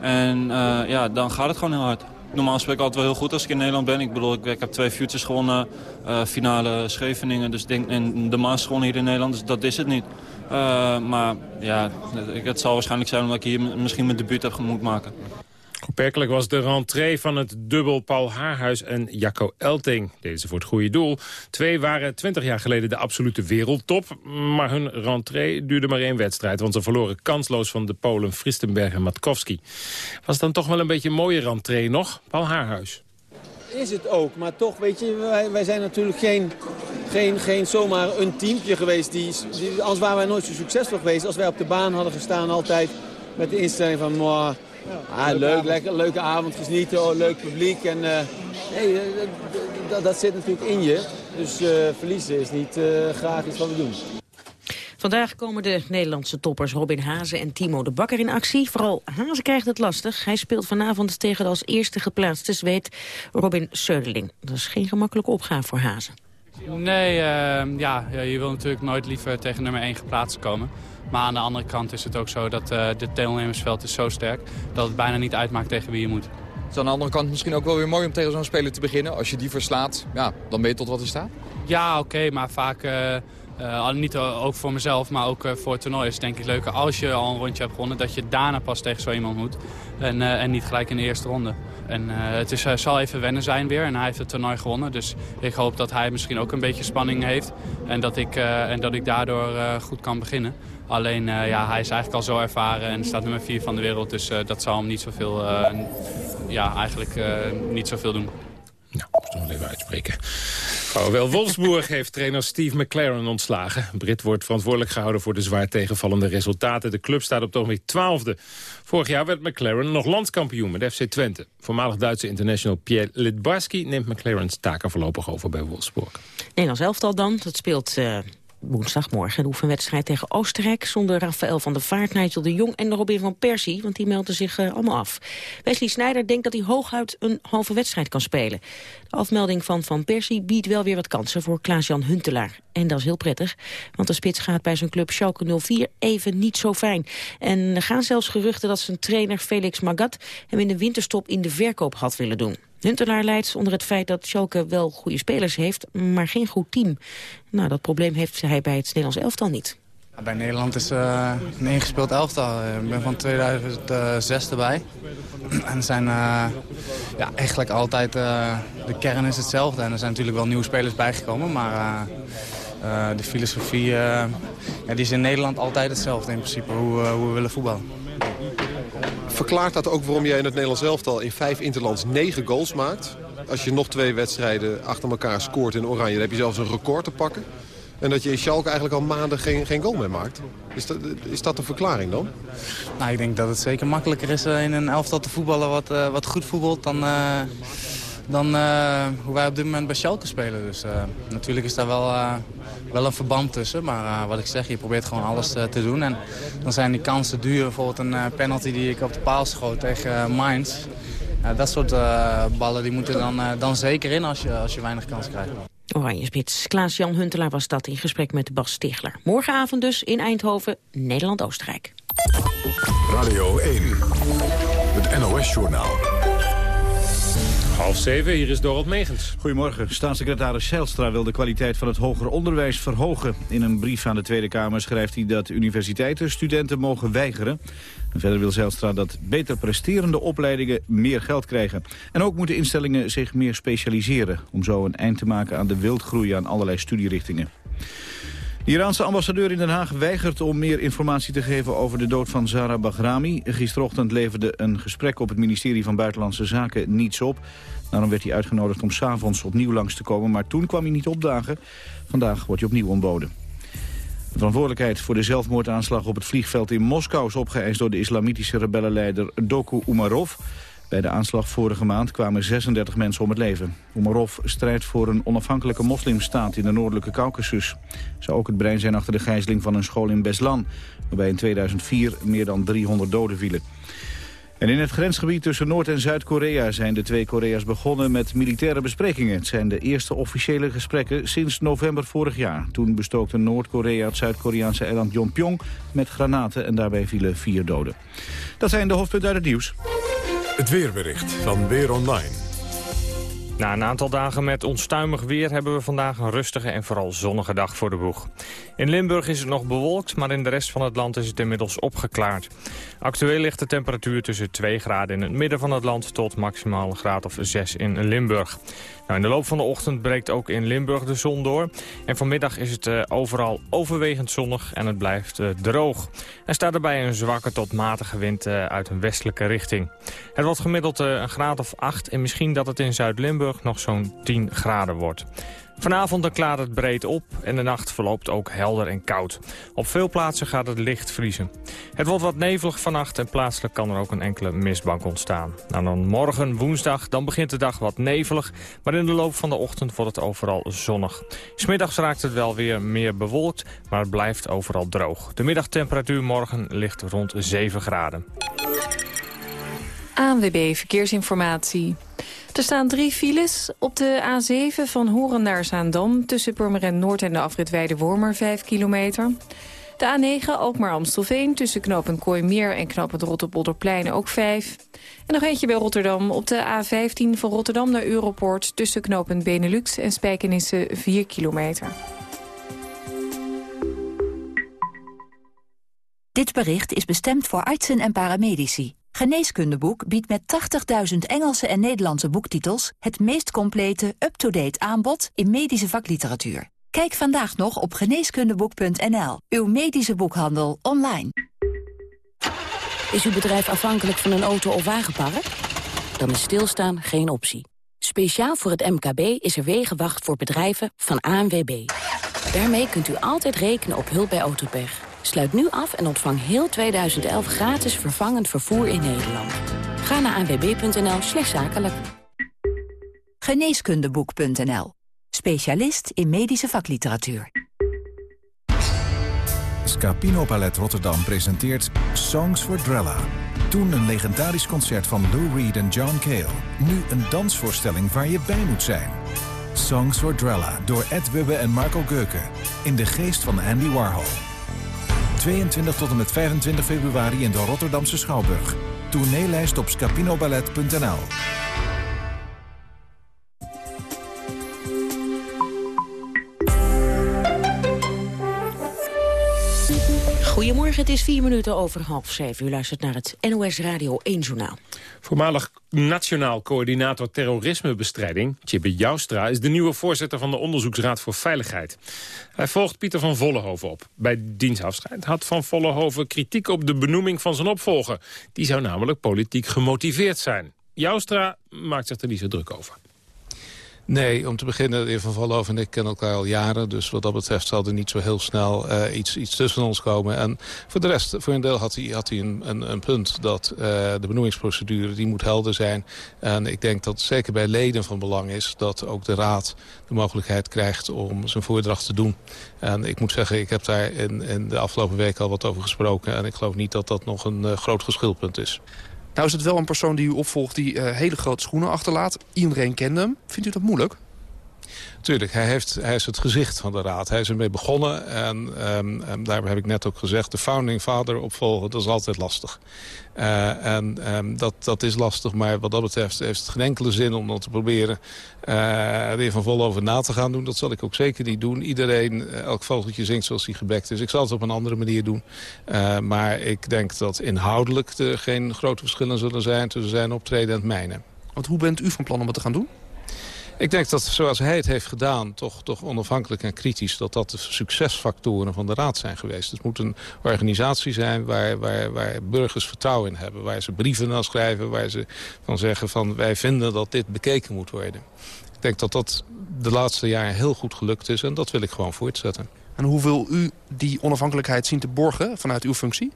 En ja, dan gaat het gewoon heel hard normaal ik altijd wel heel goed als ik in Nederland ben. Ik bedoel, ik, heb twee futures gewonnen, uh, finale Scheveningen. Dus denk, en de Maas gewonnen hier in Nederland, dus dat is het niet. Uh, maar ja, het zal waarschijnlijk zijn omdat ik hier misschien mijn debuut heb moeten maken. Opmerkelijk was de rentree van het dubbel Paul Haarhuis en Jacco Elting. Deze voor het goede doel. Twee waren twintig jaar geleden de absolute wereldtop. Maar hun rentree duurde maar één wedstrijd. Want ze verloren kansloos van de Polen Fristenberg en Matkowski. Was dan toch wel een beetje een mooie rentree nog? Paul Haarhuis. Is het ook, maar toch, weet je, wij, wij zijn natuurlijk geen, geen, geen zomaar een teampje geweest. Die, die, anders waren wij nooit zo succesvol geweest als wij op de baan hadden gestaan altijd met de instelling van... Leuk, lekker, leuke avond, genieten, leuk publiek. En, uh, hey, dat, dat, zit natuurlijk in je. Dus verliezen is niet uh, graag iets wat we doen. Vandaag komen de Nederlandse toppers Robin Hazen en Timo de Bakker in actie. Vooral Hazen krijgt het lastig. Hij speelt vanavond tegen de als eerste geplaatste Zweed Robin Söderling. Dat is geen gemakkelijke opgave voor Hazen. Nee, uh, ja, je wil natuurlijk nooit liever tegen nummer 1 geplaatst komen. Maar aan de andere kant is het ook zo dat uh, dit deelnemersveld is zo sterk... dat het bijna niet uitmaakt tegen wie je moet. Het is aan de andere kant misschien ook wel weer mooi om tegen zo'n speler te beginnen. Als je die verslaat, ja, dan weet je tot wat er staat. Ja, oké, maar vaak... Uh, uh, niet ook voor mezelf, maar ook voor het toernooi is het denk ik leuker als je al een rondje hebt gewonnen... dat je daarna pas tegen zo iemand moet en, en niet gelijk in de eerste ronde. En het is, zal even wennen zijn weer en hij heeft het toernooi gewonnen. Dus ik hoop dat hij misschien ook een beetje spanning heeft en dat ik, en dat ik daardoor goed kan beginnen. Alleen ja, hij is eigenlijk al zo ervaren en staat nummer 4 van de wereld. Dus dat zal hem niet zoveel, ja, eigenlijk niet zoveel doen. Nou, dat nog even uitspreken. Wel Wolfsburg heeft trainer Steve McLaren ontslagen. Brit wordt verantwoordelijk gehouden voor de zwaar tegenvallende resultaten. De club staat op het ogenblik twaalfde. Vorig jaar werd McLaren nog landskampioen met FC Twente. Voormalig Duitse international Pierre Lidbarski neemt McLaren's taken voorlopig over bij Wolfsburg. Nederlands elftal dan. Dat speelt woensdagmorgen de oefenwedstrijd tegen Oostenrijk... zonder Rafael van der Vaart, Nigel de Jong en Robin van Persie... want die melden zich uh, allemaal af. Wesley Sneijder denkt dat hij hooguit een halve wedstrijd kan spelen. De afmelding van Van Persie biedt wel weer wat kansen voor Klaas-Jan Huntelaar. En dat is heel prettig, want de spits gaat bij zijn club Schalke 04 even niet zo fijn. En er gaan zelfs geruchten dat zijn trainer Felix Magat... hem in de winterstop in de verkoop had willen doen. Huntelaar leidt onder het feit dat Schalke wel goede spelers heeft, maar geen goed team. Nou, dat probleem heeft hij bij het Nederlands elftal niet. Bij Nederland is uh, een ingespeeld elftal. Ik ben van 2006 erbij. En zijn uh, ja, eigenlijk altijd... Uh, de kern is hetzelfde. En er zijn natuurlijk wel nieuwe spelers bijgekomen. Maar de filosofie ja, die is in Nederland altijd hetzelfde in principe. Hoe, hoe we willen voetballen. Verklaart dat ook waarom jij in het Nederlands elftal in vijf interlands negen goals maakt? Als je nog twee wedstrijden achter elkaar scoort in Oranje... dan heb je zelfs een record te pakken. En dat je in Schalke eigenlijk al maanden geen, geen goal meer maakt. Is dat, is dat de verklaring dan? Nou, ik denk dat het zeker makkelijker is in een elftal te voetballen wat, uh, wat goed voetbalt dan, uh, dan uh, hoe wij op dit moment bij Schalke spelen. Dus natuurlijk is daar wel, wel een verband tussen. Maar wat ik zeg, je probeert gewoon alles te doen. En dan zijn die kansen duur. Bijvoorbeeld een penalty die ik op de paal schoot tegen Mainz. dat soort ballen die moeten dan, dan zeker in als je, als je weinig kans krijgt. Oranje Spits. Klaas-Jan Huntelaar was dat in gesprek met Bas Stigler. Morgenavond dus in Eindhoven, Nederland-Oostenrijk. Radio 1, het NOS-journaal. Half zeven, hier is Dorot Megens. Goedemorgen. Staatssecretaris Zijlstra wil de kwaliteit van het hoger onderwijs verhogen. In een brief aan de Tweede Kamer schrijft hij dat universiteiten studenten mogen weigeren. En verder wil Zijlstra dat beter presterende opleidingen meer geld krijgen. En ook moeten instellingen zich meer specialiseren... om zo een eind te maken aan de wildgroei aan allerlei studierichtingen. De Iraanse ambassadeur in Den Haag weigert om meer informatie te geven over de dood van Zara Bahrami. Gisterochtend leverde een gesprek op het ministerie van Buitenlandse Zaken niets op. Daarom werd hij uitgenodigd om s'avonds opnieuw langs te komen, maar toen kwam hij niet opdagen. Vandaag wordt hij opnieuw ontboden. De verantwoordelijkheid voor de zelfmoordaanslag op het vliegveld in Moskou... is opgeëist door de islamitische rebellenleider Doku Umarov. Bij de aanslag vorige maand kwamen 36 mensen om het leven. Umarov strijdt voor een onafhankelijke moslimstaat in de noordelijke Caucasus. Zou ook het brein zijn achter de gijzeling van een school in Beslan... waarbij in 2004 meer dan 300 doden vielen. En in het grensgebied tussen Noord- en Zuid-Korea zijn de twee Korea's begonnen met militaire besprekingen. Het zijn de eerste officiële gesprekken sinds november vorig jaar. Toen bestookte Noord-Korea het Zuid-Koreaanse eiland Yonpyong met granaten en daarbij vielen vier doden. Dat zijn de hoofdpunten uit het nieuws. Het weerbericht van Weer Online. Na een aantal dagen met onstuimig weer hebben we vandaag een rustige en vooral zonnige dag voor de boeg. In Limburg is het nog bewolkt, maar in de rest van het land is het inmiddels opgeklaard. Actueel ligt de temperatuur tussen 2 graden in het midden van het land tot maximaal een graad of 6 in Limburg. Nou, in de loop van de ochtend breekt ook in Limburg de zon door. En vanmiddag is het uh, overal overwegend zonnig en het blijft uh, droog. Er staat erbij een zwakke tot matige wind uh, uit een westelijke richting. Het wordt gemiddeld een graad of 8 en misschien dat het in Zuid-Limburg nog zo'n 10 graden wordt. Vanavond dan klaart het breed op en de nacht verloopt ook helder en koud. Op veel plaatsen gaat het licht vriezen. Het wordt wat nevelig vannacht en plaatselijk kan er ook een enkele mistbank ontstaan. Nou, dan morgen woensdag, dan begint de dag wat nevelig, maar in de loop van de ochtend wordt het overal zonnig. Smiddags raakt het wel weer meer bewolkt, maar het blijft overal droog. De middagtemperatuur morgen ligt rond 7 graden. ANWB Verkeersinformatie. Er staan drie files op de A7 van Horen naar Zaandam... tussen Purmerend Noord en de afrit Weide-Wormer, 5 kilometer. De A9 Alkmaar-Amstelveen tussen knooppunt Kooimeer en knooppunt Rotterpolderplein ook 5. En nog eentje bij Rotterdam op de A15 van Rotterdam naar Europoort... tussen knooppunt Benelux en Spijkenisse 4 kilometer. Dit bericht is bestemd voor artsen en paramedici. Geneeskundeboek biedt met 80.000 Engelse en Nederlandse boektitels... het meest complete, up-to-date aanbod in medische vakliteratuur. Kijk vandaag nog op geneeskundeboek.nl. Uw medische boekhandel online. Is uw bedrijf afhankelijk van een auto- of wagenpark? Dan is stilstaan geen optie. Speciaal voor het MKB is er Wegenwacht voor bedrijven van ANWB. Daarmee kunt u altijd rekenen op hulp bij autopech. Sluit nu af en ontvang heel 2011 gratis vervangend vervoer in Nederland. Ga naar anwb.nl slash zakelijk. Geneeskundeboek.nl. Specialist in medische vakliteratuur. Scapino Ballet Rotterdam presenteert Songs for Drella. Toen een legendarisch concert van Lou Reed en John Cale. Nu een dansvoorstelling waar je bij moet zijn. Songs for Drella door Ed Wubbe en Marco Geuken. In de geest van Andy Warhol. 22 tot en met 25 februari in de Rotterdamse Schouwburg. Tourneelijst op scapinoballet.nl. Goedemorgen, het is vier minuten over half zeven. U luistert naar het NOS Radio 1 Journaal. Voormalig Nationaal Coördinator Terrorismebestrijding, Tjibbe Joustra... is de nieuwe voorzitter van de Onderzoeksraad voor Veiligheid. Hij volgt Pieter van Vollenhoven op. Bij dienstafscheid had Van Vollenhoven kritiek op de benoeming van zijn opvolger. Die zou namelijk politiek gemotiveerd zijn. Joustra maakt zich er niet zo druk over. Nee, om te beginnen, de heer Van Vollenhoven en ik kennen elkaar al jaren. Dus wat dat betreft zal er niet zo heel snel uh, iets, iets tussen ons komen. En voor de rest, voor een deel had hij, had hij een, een, punt dat uh, de benoemingsprocedure die moet helder zijn. En ik denk dat zeker bij leden van belang is dat ook de Raad de mogelijkheid krijgt om zijn voordracht te doen. En ik moet zeggen, ik heb daar in, de afgelopen week al wat over gesproken. En ik geloof niet dat dat nog een uh, groot geschilpunt is. Nou is het wel een persoon die u opvolgt die uh, hele grote schoenen achterlaat. Iedereen kent hem. Vindt u dat moeilijk? Tuurlijk, hij, heeft, hij is het gezicht van de raad. Hij is ermee begonnen en um, um, daar heb ik net ook gezegd... de founding father opvolgen, dat is altijd lastig. Uh, en um, dat, dat is lastig, maar wat dat betreft heeft het geen enkele zin... om dan te proberen weer van vol over na te gaan doen. Dat zal ik ook zeker niet doen. Iedereen, elk vogeltje zingt zoals hij gebekt is. Ik zal het op een andere manier doen. Maar ik denk dat inhoudelijk er geen grote verschillen zullen zijn... tussen zijn optreden en het mijne. Want hoe bent u van plan om het te gaan doen? Ik denk dat zoals hij het heeft gedaan, toch, toch onafhankelijk en kritisch... dat dat de succesfactoren van de Raad zijn geweest. Het moet een organisatie zijn waar, waar, waar burgers vertrouwen in hebben. Waar ze brieven aan schrijven, waar ze van zeggen van... wij vinden dat dit bekeken moet worden. Ik denk dat dat de laatste jaren heel goed gelukt is en dat wil ik gewoon voortzetten. En hoe wil u die onafhankelijkheid zien te borgen vanuit uw functie?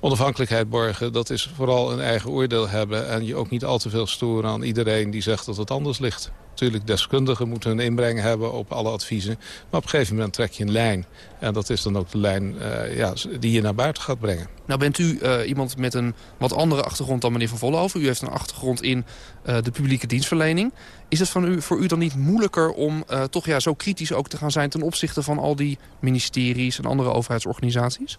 Onafhankelijkheid borgen, dat is vooral een eigen oordeel hebben... en je ook niet al te veel storen aan iedereen die zegt dat het anders ligt. Natuurlijk, deskundigen moeten een inbreng hebben op alle adviezen. Maar op een gegeven moment trek je een lijn. En dat is dan ook de lijn uh, ja, die je naar buiten gaat brengen. Nou bent u uh, iemand met een wat andere achtergrond dan meneer Van Vollenhoven. U heeft een achtergrond in uh, de publieke dienstverlening. Is het van u, voor u dan niet moeilijker om toch ja, zo kritisch ook te gaan zijn... ten opzichte van al die ministeries en andere overheidsorganisaties?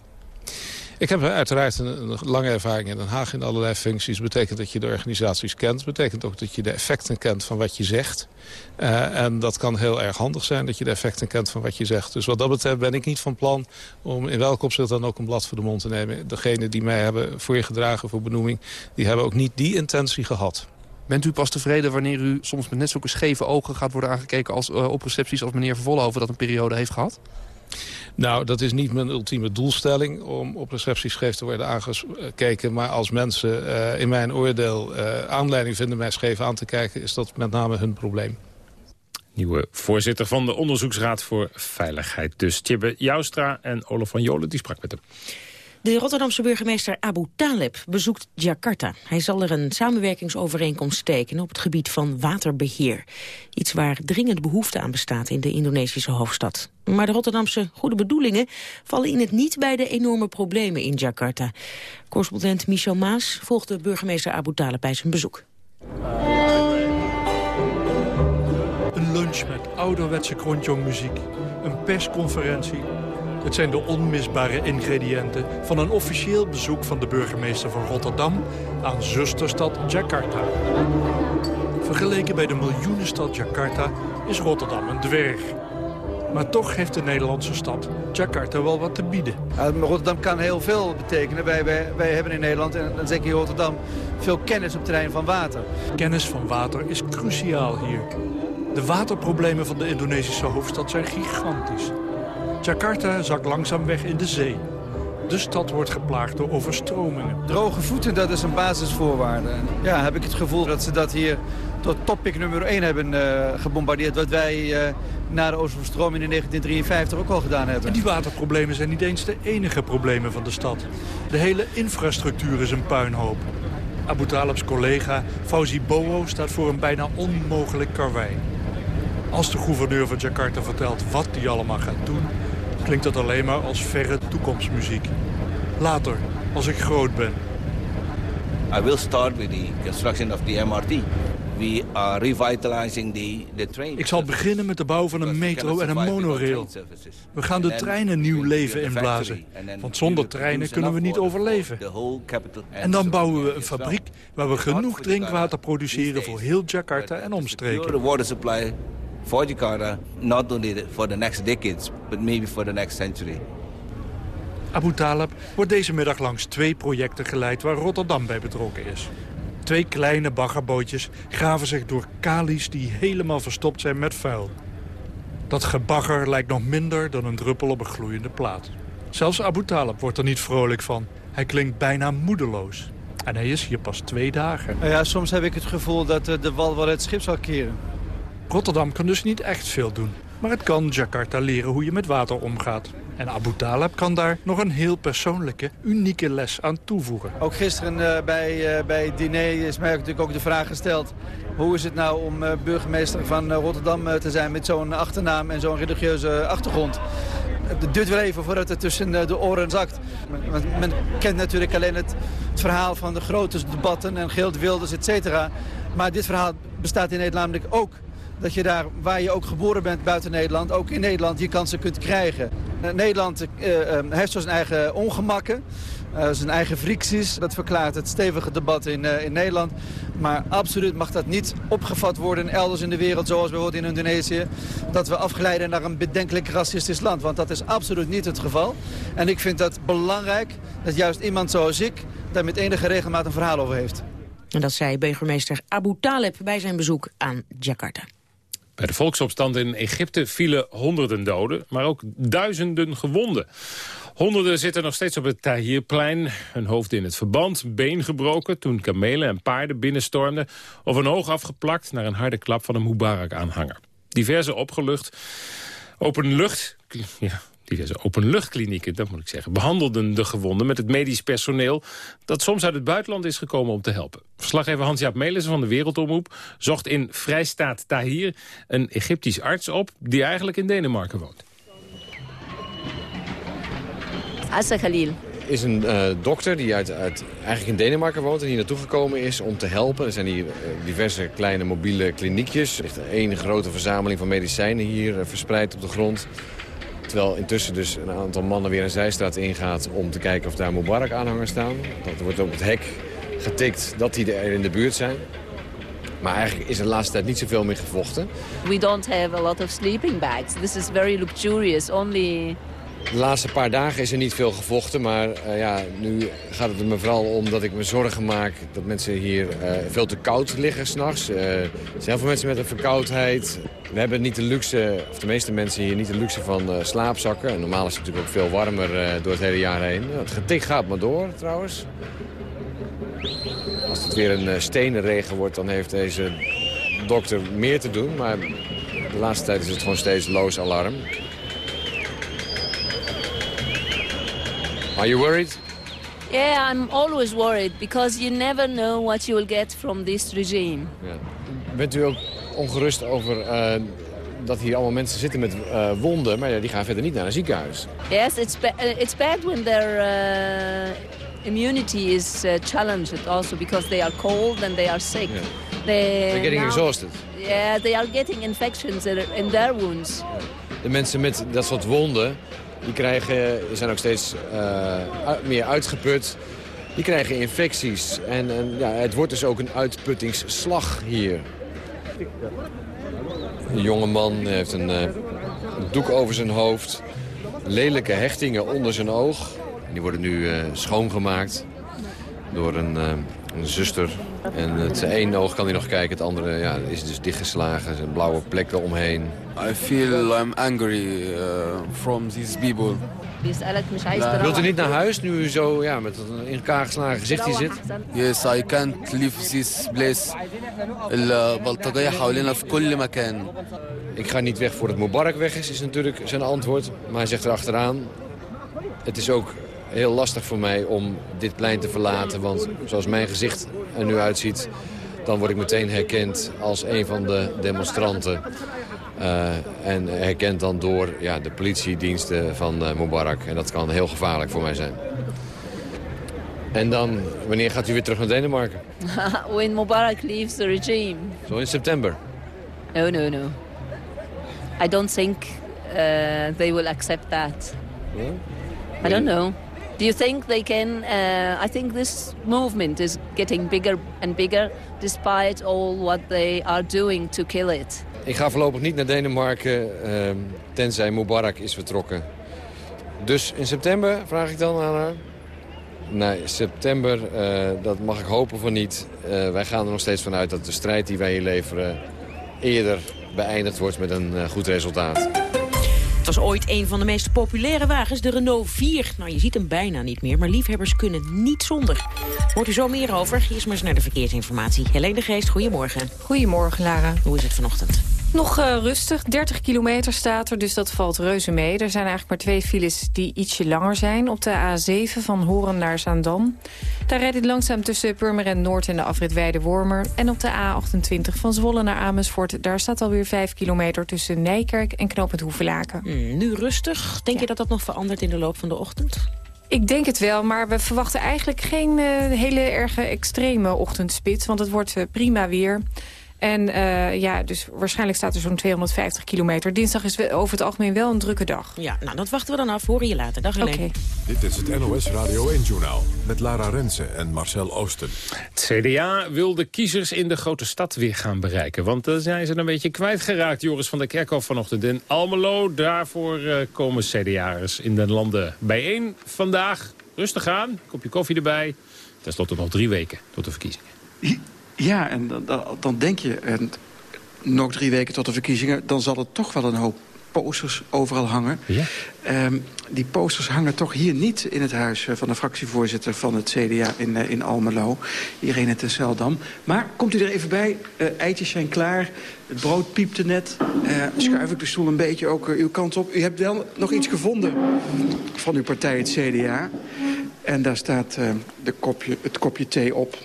Ik heb uiteraard een, lange ervaring in Den Haag in allerlei functies. Betekent dat je de organisaties kent. Betekent ook dat je de effecten kent van wat je zegt. Uh, en dat kan heel erg handig zijn dat je de effecten kent van wat je zegt. Dus wat dat betreft ben ik niet van plan om in welk opzicht dan ook een blad voor de mond te nemen. Degenen die mij hebben voorgedragen voor benoeming, die hebben ook niet die intentie gehad. Bent u pas tevreden wanneer u soms met net zulke scheve ogen gaat worden aangekeken als, uh, op recepties als meneer Vervollenhoven dat een periode heeft gehad? Nou, dat is niet mijn ultieme doelstelling om op recepties scheef te worden aangekeken. Maar als mensen uh, in mijn oordeel uh, aanleiding vinden mij scheef aan te kijken... is dat met name hun probleem. Nieuwe voorzitter van de Onderzoeksraad voor Veiligheid. Dus Tjibbe Joustra en Olaf van Jolen, die sprak met hem. De Rotterdamse burgemeester Abu Taleb bezoekt Jakarta. Hij zal er een samenwerkingsovereenkomst tekenen op het gebied van waterbeheer. Iets waar dringend behoefte aan bestaat in de Indonesische hoofdstad. Maar de Rotterdamse goede bedoelingen vallen in het niet bij de enorme problemen in Jakarta. Correspondent Michel Maas volgde burgemeester Abu Taleb bij zijn bezoek. Een lunch met ouderwetse krontjongmuziek, een persconferentie het zijn de onmisbare ingrediënten van een officieel bezoek van de burgemeester van Rotterdam aan zusterstad Jakarta. Vergeleken bij de miljoenenstad Jakarta is Rotterdam een dwerg. Maar toch heeft de Nederlandse stad Jakarta wel wat te bieden. Rotterdam kan heel veel betekenen. Wij, wij, wij hebben in Nederland, en dan zeker in Rotterdam, veel kennis op het terrein van water. Kennis van water is cruciaal hier. De waterproblemen van de Indonesische hoofdstad zijn gigantisch. Jakarta zakt langzaam weg in de zee. De stad wordt geplaagd door overstromingen. Droge voeten, dat is een basisvoorwaarde. Ja, heb ik het gevoel dat ze dat hier tot topic nummer 1 hebben uh, gebombardeerd. Wat wij uh, na de overstroming in 1953 ook al gedaan hebben. En die waterproblemen zijn niet eens de enige problemen van de stad. De hele infrastructuur is een puinhoop. Abu Talib's collega Fauzi Bowo staat voor een bijna onmogelijk karwei. Als de gouverneur van Jakarta vertelt wat hij allemaal gaat doen klinkt dat alleen maar als verre toekomstmuziek. Later, als ik groot ben. I will start with the construction of the MRT. We are revitalizing the, the train. Ik zal beginnen met de bouw van een metro en een monorail. We gaan de treinen nieuw leven inblazen. Want zonder treinen kunnen we niet overleven. En dan bouwen we een fabriek waar we genoeg drinkwater produceren voor heel Jakarta en omstreken for Jakarta, not only for the next decades, but maybe for the next century. Abu Talib wordt deze middag langs twee projecten geleid waar Rotterdam bij betrokken is. Twee kleine baggerbootjes graven zich door kalies die helemaal verstopt zijn met vuil. Dat gebagger lijkt nog minder dan een druppel op een gloeiende plaat. Zelfs Abu Talib wordt er niet vrolijk van. Hij klinkt bijna moedeloos. En hij is hier pas twee dagen. Nou ja, soms heb ik het gevoel dat eh, de wal wel het schip zal keren. Rotterdam kan dus niet echt veel doen. Maar het kan Jakarta leren hoe je met water omgaat. En Abu Talib kan daar nog een heel persoonlijke, unieke les aan toevoegen. Ook gisteren uh, bij, uh, bij het diner is mij natuurlijk ook de vraag gesteld... hoe is het nou om uh, burgemeester van Rotterdam te zijn met zo'n achternaam en zo'n religieuze achtergrond? Het duurt wel even voordat het tussen de oren zakt. Men, kent natuurlijk alleen het, het, verhaal van de grote debatten en Geelt Wilders, et cetera. Maar dit verhaal bestaat in Nederland ook dat je daar, waar je ook geboren bent buiten Nederland, ook in Nederland die kansen kunt krijgen. Nederland uh, heeft zo zijn eigen ongemakken, uh, zijn eigen fricties. Dat verklaart het stevige debat in, in Nederland. Maar absoluut mag dat niet opgevat worden elders in de wereld, zoals bijvoorbeeld in Indonesië. Dat we afgeleiden naar een bedenkelijk racistisch land, want dat is absoluut niet het geval. En ik vind dat belangrijk dat juist iemand zoals ik daar met enige regelmaat een verhaal over heeft. En dat zei burgemeester Abu Taleb bij zijn bezoek aan Jakarta. Bij de volksopstand in Egypte vielen honderden doden, maar ook duizenden gewonden. Honderden zitten nog steeds op het Tahrirplein, hun hoofd in het verband, been gebroken toen kamelen en paarden binnenstormden, of een oog afgeplakt naar een harde klap van een Mubarak-aanhanger. Diverse opgelucht, openlucht, ja, diverse openluchtklinieken, dat moet ik zeggen, behandelden de gewonden met het medisch personeel dat soms uit het buitenland is gekomen om te helpen. Verslaggever Hans-Jaap Melissen van de Wereldomroep zocht in Vrijstaat Tahir een Egyptisch arts op die eigenlijk in Denemarken woont. Assa Khalil is een uh, dokter die uit, uit, eigenlijk in Denemarken woont en hier naartoe gekomen is om te helpen. Er zijn hier uh, diverse kleine mobiele kliniekjes. Er ligt één grote verzameling van medicijnen hier uh, verspreid op de grond. Terwijl intussen dus een aantal mannen weer een zijstraat ingaat om te kijken of daar Mubarak-aanhangers staan. Dat wordt op het hek getikt dat die er in de buurt zijn. Maar eigenlijk is er de laatste tijd niet zoveel meer gevochten. We don't have a lot of sleeping bags. This is very luxurious. Only de laatste paar dagen is er niet veel gevochten, maar uh, ja, nu gaat het er me vooral om dat ik me zorgen maak dat mensen hier uh, veel te koud liggen s'nachts. Uh, er zijn heel veel mensen met een verkoudheid. We hebben niet de luxe, of de meeste mensen hier niet de luxe van slaapzakken. En normaal is het natuurlijk ook veel warmer door het hele jaar heen. Het getik gaat maar door trouwens. Als het weer een stenen regen wordt, dan heeft deze dokter meer te doen. Maar de laatste tijd is het gewoon steeds loos alarm. Are you worried? Yeah, I'm always worried because you never know what you will get from this regime. Ja. Bent u ook ongerust over uh, dat hier allemaal mensen zitten met uh, wonden, maar ja, die gaan verder niet naar een ziekenhuis? Yes, it's, ba uh, it's bad when their immunity is challenged also because they are cold and they are sick. Yeah. They, They're getting now, exhausted. Yeah, they are getting infections in their wounds. De mensen met dat soort wonden, die krijgen, zijn ook steeds uh, meer uitgeput. Die krijgen infecties. En, en ja, het wordt dus ook een uitputtingsslag hier. Een jonge man heeft een, uh, doek over zijn hoofd. Lelijke hechtingen onder zijn oog. Die worden nu uh, schoongemaakt door een, een zuster. En het ene oog kan hij nog kijken, het andere ja, is dus dichtgeslagen. Er zijn blauwe plekken omheen. I feel I'm angry uh, from these people. Wilt u niet naar huis nu u zo ja, met een in elkaar geslagen gezicht hier zit? Yes, I can't leave this place. البلطجية حوالينا في كل مكان. Ik ga niet weg voordat Mubarak weg is, is natuurlijk zijn antwoord. Maar hij zegt erachteraan, het is ook heel lastig voor mij om dit plein te verlaten. Want zoals mijn gezicht er nu uitziet, dan word ik meteen herkend als een van de demonstranten. Uh, en herkend dan door ja, de politiediensten van uh, Mubarak. En dat kan heel gevaarlijk voor mij zijn. En dan, wanneer gaat u weer terug naar Denemarken? When Mubarak leaves the regime. Zo in september? No, no, no. I don't think uh, they will accept that. Yeah? I don't know. Do you think they can? Uh, I think this movement is getting bigger and bigger, despite all what they are doing to kill it. Ik ga voorlopig niet naar Denemarken, uh, tenzij Mubarak is vertrokken. Dus in september vraag ik dan aan haar. Nee, september, eh, dat mag ik hopen van niet. Eh, wij gaan er nog steeds vanuit dat de strijd die wij hier leveren... eerder beëindigd wordt met een eh, goed resultaat. Het was ooit een van de meest populaire wagens, de Renault 4. Nou, je ziet hem bijna niet meer, maar liefhebbers kunnen niet zonder. Hoort u zo meer over? Eerst maar eens naar de verkeersinformatie. Helene de Geest, goedemorgen. Goedemorgen, Lara. Hoe is het vanochtend? Nog uh, rustig, 30 kilometer staat er, dus dat valt reuze mee. Er zijn eigenlijk maar twee files die ietsje langer zijn. Op de A7 van Horen naar Zaandam. Daar rijdt het langzaam tussen Purmerend Noord en de afrit Weide-Wormer. En op de A28 van Zwolle naar Amersfoort... daar staat alweer 5 kilometer tussen Nijkerk en Knoopend Hoevelaken. Mm, nu rustig. Denk je dat dat nog verandert in de loop van de ochtend? Ik denk het wel, maar we verwachten eigenlijk geen uh, hele erge extreme ochtendspits. Want het wordt uh, prima weer. En uh, ja, dus waarschijnlijk staat er zo'n 250 kilometer. Dinsdag is over het algemeen wel een drukke dag. Ja, nou dat wachten we dan af. Horen je later. Dag Oké. Okay. Dit is het NOS Radio 1-journaal met Lara Rensen en Marcel Oosten. Het CDA wil de kiezers in de grote stad weer gaan bereiken. Want dan zijn ze een beetje kwijtgeraakt, Joris van der Kerkhof vanochtend in Almelo. Daarvoor uh, komen CDA'ers in de landen bijeen vandaag. Rustig aan, kopje koffie erbij. Ten slotte nog drie weken tot de verkiezingen. Ja, en dan, dan denk je, en nog drie weken tot de verkiezingen... dan zal er toch wel een hoop posters overal hangen. Ja? Um, die posters hangen toch hier niet in het huis van de fractievoorzitter van het CDA in, uh, in Almelo. Irene Tesseldam. Maar komt u er even bij, uh, eitjes zijn klaar, het brood piepte net. Uh, schuif ik de stoel een beetje ook uw kant op. U hebt wel nog iets gevonden van uw partij, het CDA. En daar staat de kopje, het kopje thee op.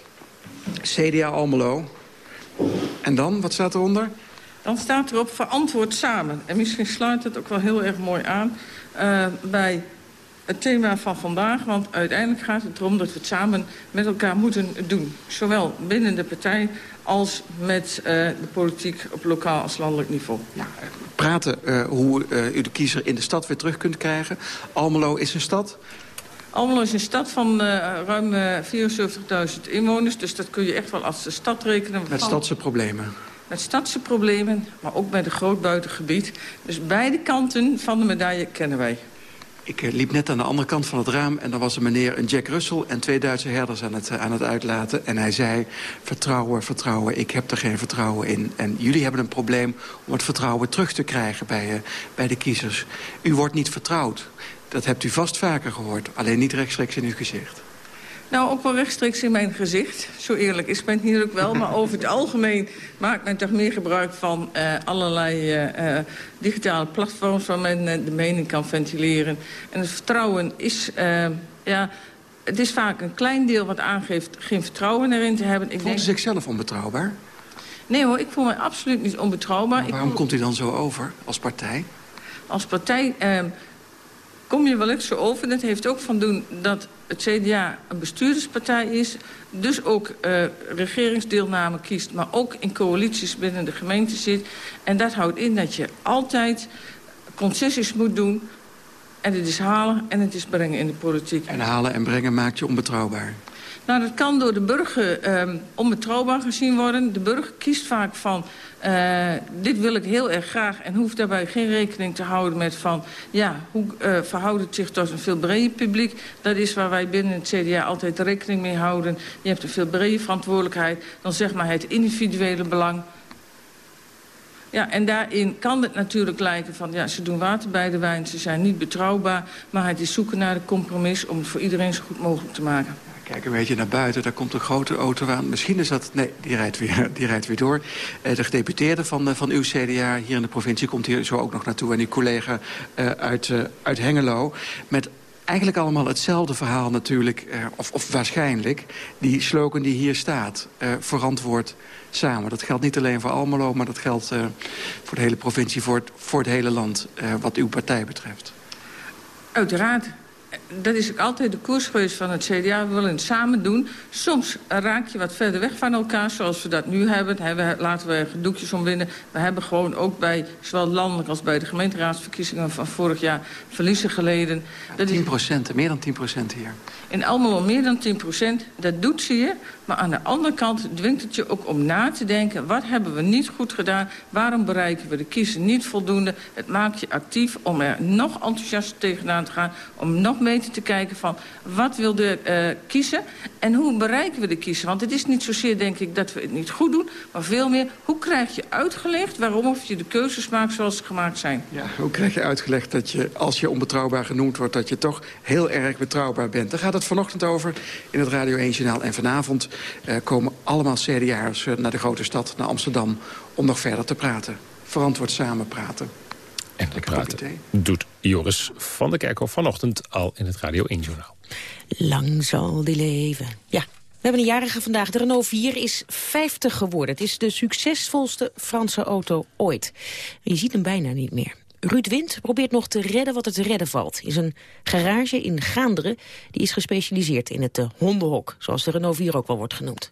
CDA Almelo. En dan, wat staat eronder? Dan staat erop verantwoord samen. En misschien sluit het ook wel heel erg mooi aan uh, bij het thema van vandaag. Want uiteindelijk gaat het erom dat we het samen met elkaar moeten doen. Zowel binnen de partij als met uh, de politiek op lokaal als landelijk niveau. Ja, praten uh, hoe u de kiezer in de stad weer terug kunt krijgen. Almelo is een stad Almelo is een stad van uh, ruim uh, 74.000 inwoners. Dus dat kun je echt wel als de stad rekenen. Met stadse problemen? Met stadse problemen, maar ook met een groot buitengebied. Dus beide kanten van de medaille kennen wij. Ik uh, liep net aan de andere kant van het raam en daar was een meneer, een Jack Russell... en twee Duitse herders aan het, aan het uitlaten. En hij zei, vertrouwen, vertrouwen, ik heb er geen vertrouwen in. En jullie hebben een probleem om het vertrouwen terug te krijgen bij, bij de kiezers. U wordt niet vertrouwd. Dat hebt u vast vaker gehoord, alleen niet rechtstreeks in uw gezicht. Nou, ook wel rechtstreeks in mijn gezicht. Zo eerlijk is men natuurlijk wel. Maar over het algemeen maakt men toch meer gebruik van uh, allerlei uh, digitale platforms... waar men uh, de mening kan ventileren. En het vertrouwen is... ja, het is vaak een klein deel wat aangeeft geen vertrouwen erin te hebben. Ik Voelt u zichzelf onbetrouwbaar? Nee hoor, ik voel mij absoluut niet onbetrouwbaar. Maar waarom voel... komt u dan zo over als partij? Als partij kom je wel eens zo over. Dat heeft ook van doen dat het CDA een bestuurderspartij is. Dus ook uh, regeringsdeelname kiest, maar ook in coalities binnen de gemeente zit. En dat houdt in dat je altijd concessies moet doen. En het is halen en het is brengen in de politiek. En halen en brengen maakt je onbetrouwbaar. Nou, dat kan door de burger um, onbetrouwbaar gezien worden. De burger kiest vaak van, uh, dit wil ik heel erg graag... en hoeft daarbij geen rekening te houden met van... ja, hoe uh, verhoudt het zich tot een veel breder publiek? Dat is waar wij binnen het CDA altijd rekening mee houden. Je hebt een veel brede verantwoordelijkheid. Dan zeg maar het individuele belang... Ja, en daarin kan het natuurlijk lijken van... ja, ze doen water bij de wijn, ze zijn niet betrouwbaar... maar het is zoeken naar de compromis om het voor iedereen zo goed mogelijk te maken. Kijk een beetje naar buiten, daar komt een grote auto aan. Misschien is dat... Nee, die rijdt weer, die rijdt weer door. Uh, de gedeputeerde van, uh, van uw CDA hier in de provincie... komt hier zo ook nog naartoe. En uw collega uh, uit, uit Hengelo. Met eigenlijk allemaal hetzelfde verhaal natuurlijk. of, of waarschijnlijk. Die slogan die hier staat. verantwoord samen. Dat geldt niet alleen voor Almelo... maar dat geldt voor de hele provincie, voor het, voor het hele land. wat uw partij betreft. Uiteraard dat is ook altijd de koers geweest van het CDA. We willen het samen doen. Soms raak je wat verder weg van elkaar, zoals we dat nu hebben. we, laten we gedoekjes omwinnen. We hebben gewoon ook bij, zowel landelijk als bij de gemeenteraadsverkiezingen van vorig jaar, verliezen geleden. Dat 10 procent, meer dan 10 procent hier. In Almelo meer dan 10 procent. Dat doet ze je. Maar aan de andere kant dwingt het je ook om na te denken... wat hebben we niet goed gedaan? Waarom bereiken we de kiezer niet voldoende? Het maakt je actief om er nog enthousiaster tegenaan te gaan... om nog te kijken van wat wil de uh, kiezen... en hoe bereiken we de kiezer? Want het is niet zozeer, denk ik, dat we het niet goed doen... maar veel meer, hoe krijg je uitgelegd... waarom of je de keuzes maakt zoals ze gemaakt zijn? Ja, hoe krijg je uitgelegd dat je, als je onbetrouwbaar genoemd wordt... dat je toch heel erg betrouwbaar bent? Daar gaat het vanochtend over in het Radio 1-journaal. En vanavond uh, komen allemaal CDA'ers uh, naar de grote stad, naar Amsterdam... om nog verder te praten. Verantwoord samen praten. En dat praten doet Joris van der Kerkhoff vanochtend al in het Radio 1-journaal. Lang zal die leven. Ja, we hebben een jarige vandaag. De Renault 4 is 50 geworden. Het is de succesvolste Franse auto ooit. Je ziet hem bijna niet meer. Ruud Wind probeert nog te redden wat er te redden valt. is een garage in Gaanderen. Die is gespecialiseerd in het uh, hondenhok, zoals de Renault 4 ook wel wordt genoemd.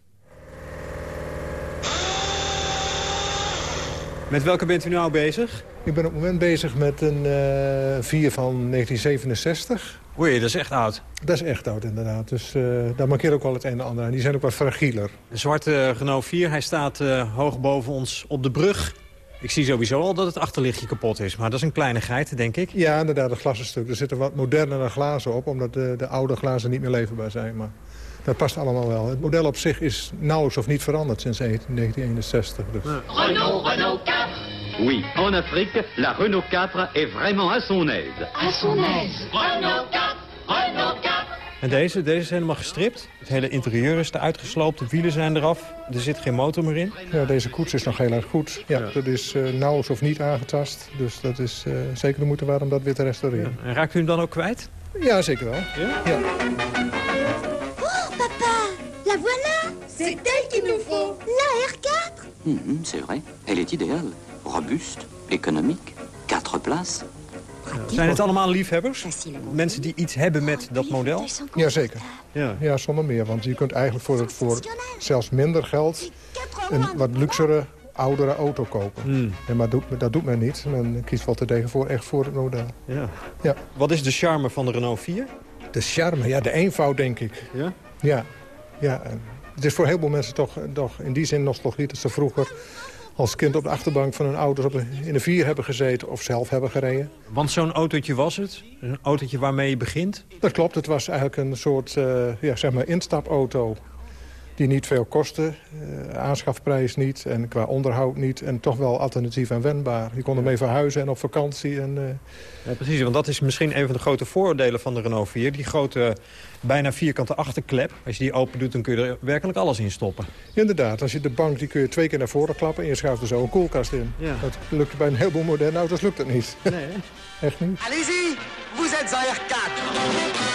Met welke bent u nou bezig? Ik ben op het moment bezig met een uh, 4 van 1967. Oei, dat is echt oud. Dat is echt oud, inderdaad. Dus uh, daar markeert ook wel het een en ander aan. Die zijn ook wat fragieler. De zwarte Renault 4, hij staat uh, hoog boven ons op de brug. Ik zie sowieso al dat het achterlichtje kapot is. Maar dat is een kleinigheid, denk ik. Ja, inderdaad, een glassenstuk. Er zitten wat modernere glazen op, omdat de, de oude glazen niet meer leverbaar zijn. Maar dat past allemaal wel. Het model op zich is nauwelijks of niet veranderd sinds 1961. Dus. Renault, Renault 4 Oui, en Afrique, la Renault 4 est vraiment à son aise. À son aise. Renault 4, Renault 4. En deze, deze is helemaal gestript. Het hele interieur is eruit gesloopt, de wielen zijn eraf. Er zit geen motor meer in. Ja, deze koets is nog heel erg goed. Ja, Dat is uh, nauwelijks of niet aangetast. Dus dat is uh, zeker de moeite waard om dat weer te restaureren. Ja. En raakt u hem dan ook kwijt? Ja, zeker wel. Ja? ja. Oh, papa, la voilà! C'est elle qu'il nous faut! La R4! Mm -hmm, C'est vrai, elle est idéale. Robuste, économique, 4 places. Zijn het allemaal liefhebbers? Mensen die iets hebben met dat model? Jazeker. Ja. ja, zonder meer. Want je kunt eigenlijk voor, het, voor zelfs minder geld... een wat luxere, oudere auto kopen. Hmm. Ja, maar doet, dat doet men niet. Men kiest wel te tegen voor, echt voor het model. Ja. Ja. Wat is de charme van de Renault 4? De charme? Ja, de eenvoud, denk ik. Ja? Ja. ja. Het is voor heel veel mensen toch, toch in die zin nostalgie dat ze vroeger als kind op de achterbank van hun ouders op in de vier hebben gezeten of zelf hebben gereden. Want zo'n autootje was het? Een autootje waarmee je begint? Dat klopt, het was eigenlijk een soort uh, ja, zeg maar instapauto die niet veel kostte. Uh, aanschafprijs niet en qua onderhoud niet. En toch wel alternatief en wendbaar. Je kon ermee verhuizen en op vakantie. En, uh... ja, precies, want dat is misschien een van de grote voordelen van de Renault 4. Die grote, bijna vierkante achterklep. Als je die open doet, dan kun je er werkelijk alles in stoppen. Inderdaad, als je de bank die kun je twee keer naar voren klappen... en je schuift er zo een koelkast in. Ja. Dat lukt bij een heleboel moderne auto's lukt dat niet. Nee, Echt niet. Allez-y, vous êtes en R4.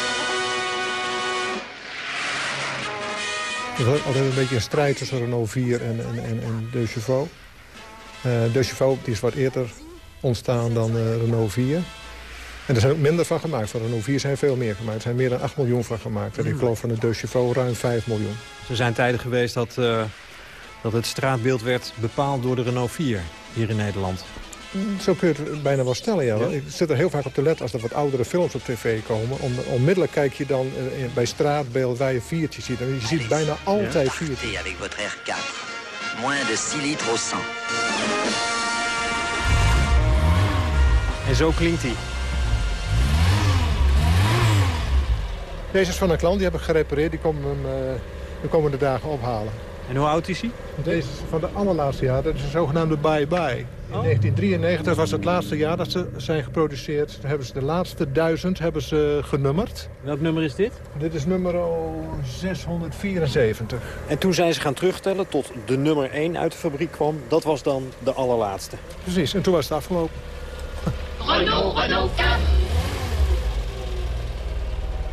Het was altijd een beetje een strijd tussen Renault 4 en, en, en, De Chauveau. Uh, De Chauveau die is wat eerder ontstaan dan uh, Renault 4. En er zijn ook minder van gemaakt. Van Renault 4 zijn veel meer gemaakt. Er zijn meer dan 8 miljoen van gemaakt. En ik geloof van de De Chauveau ruim 5 miljoen. Er zijn tijden geweest dat, uh, dat het straatbeeld werd bepaald door de Renault 4 hier in Nederland. Zo kun je het bijna wel stellen, ja. Ik zit er heel vaak op te letten als er wat oudere films op tv komen. Om, onmiddellijk kijk je dan uh, bij straatbeeld waar je viertjes ziet. En je ziet bijna altijd ja. viertjes. avec votre R4. Moins de 6 litres au 100. En zo klinkt hij. Deze is van een klant, die heb ik gerepareerd. Die komen hem uh, de komende dagen ophalen. En hoe oud is hij? Deze is van de allerlaatste jaar. Dat is een zogenaamde bye-bye. In 1993 was het laatste jaar dat ze zijn geproduceerd. Toen hebben ze de laatste duizend hebben ze genummerd. Welk nummer is dit? Dit is nummer 674. En toen zijn ze gaan terugtellen tot de nummer 1 uit de fabriek kwam. Dat was dan de allerlaatste. Precies, en toen was het afgelopen. Renault, Renault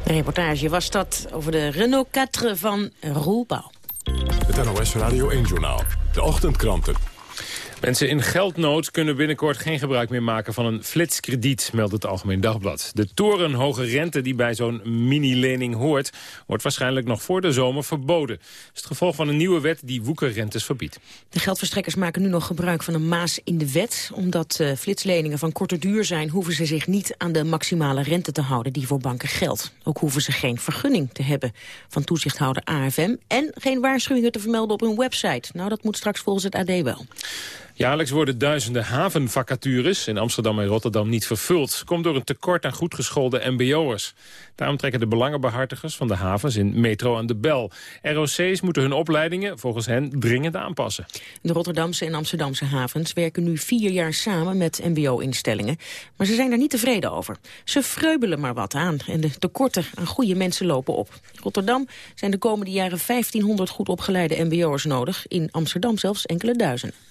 De reportage was dat over de Renault 4 van Roelbouw. Het NOS Radio 1-journaal. De ochtendkranten. Mensen in geldnood kunnen binnenkort geen gebruik meer maken van een flitskrediet, meldt het Algemeen Dagblad. De torenhoge rente die bij zo'n mini-lening hoort, wordt waarschijnlijk nog voor de zomer verboden. Dat is het gevolg van een nieuwe wet die woekerrentes verbiedt. De geldverstrekkers maken nu nog gebruik van een maas in de wet. Omdat uh, flitsleningen van korte duur zijn, hoeven ze zich niet aan de maximale rente te houden die voor banken geldt. Ook hoeven ze geen vergunning te hebben van toezichthouder AFM en geen waarschuwingen te vermelden op hun website. Nou, dat moet straks volgens het AD wel. Jaarlijks worden duizenden havenvacatures in Amsterdam en Rotterdam niet vervuld. Komt door een tekort aan goed geschoolde mbo'ers. Daarom trekken de belangenbehartigers van de havens in Metro aan de bel. ROC's moeten hun opleidingen volgens hen dringend aanpassen. De Rotterdamse en Amsterdamse havens werken nu vier jaar samen met mbo-instellingen. Maar ze zijn er niet tevreden over. Ze vreubelen maar wat aan en de tekorten aan goede mensen lopen op. Rotterdam zijn de komende jaren 1500 goed opgeleide mbo'ers nodig. In Amsterdam zelfs enkele duizenden.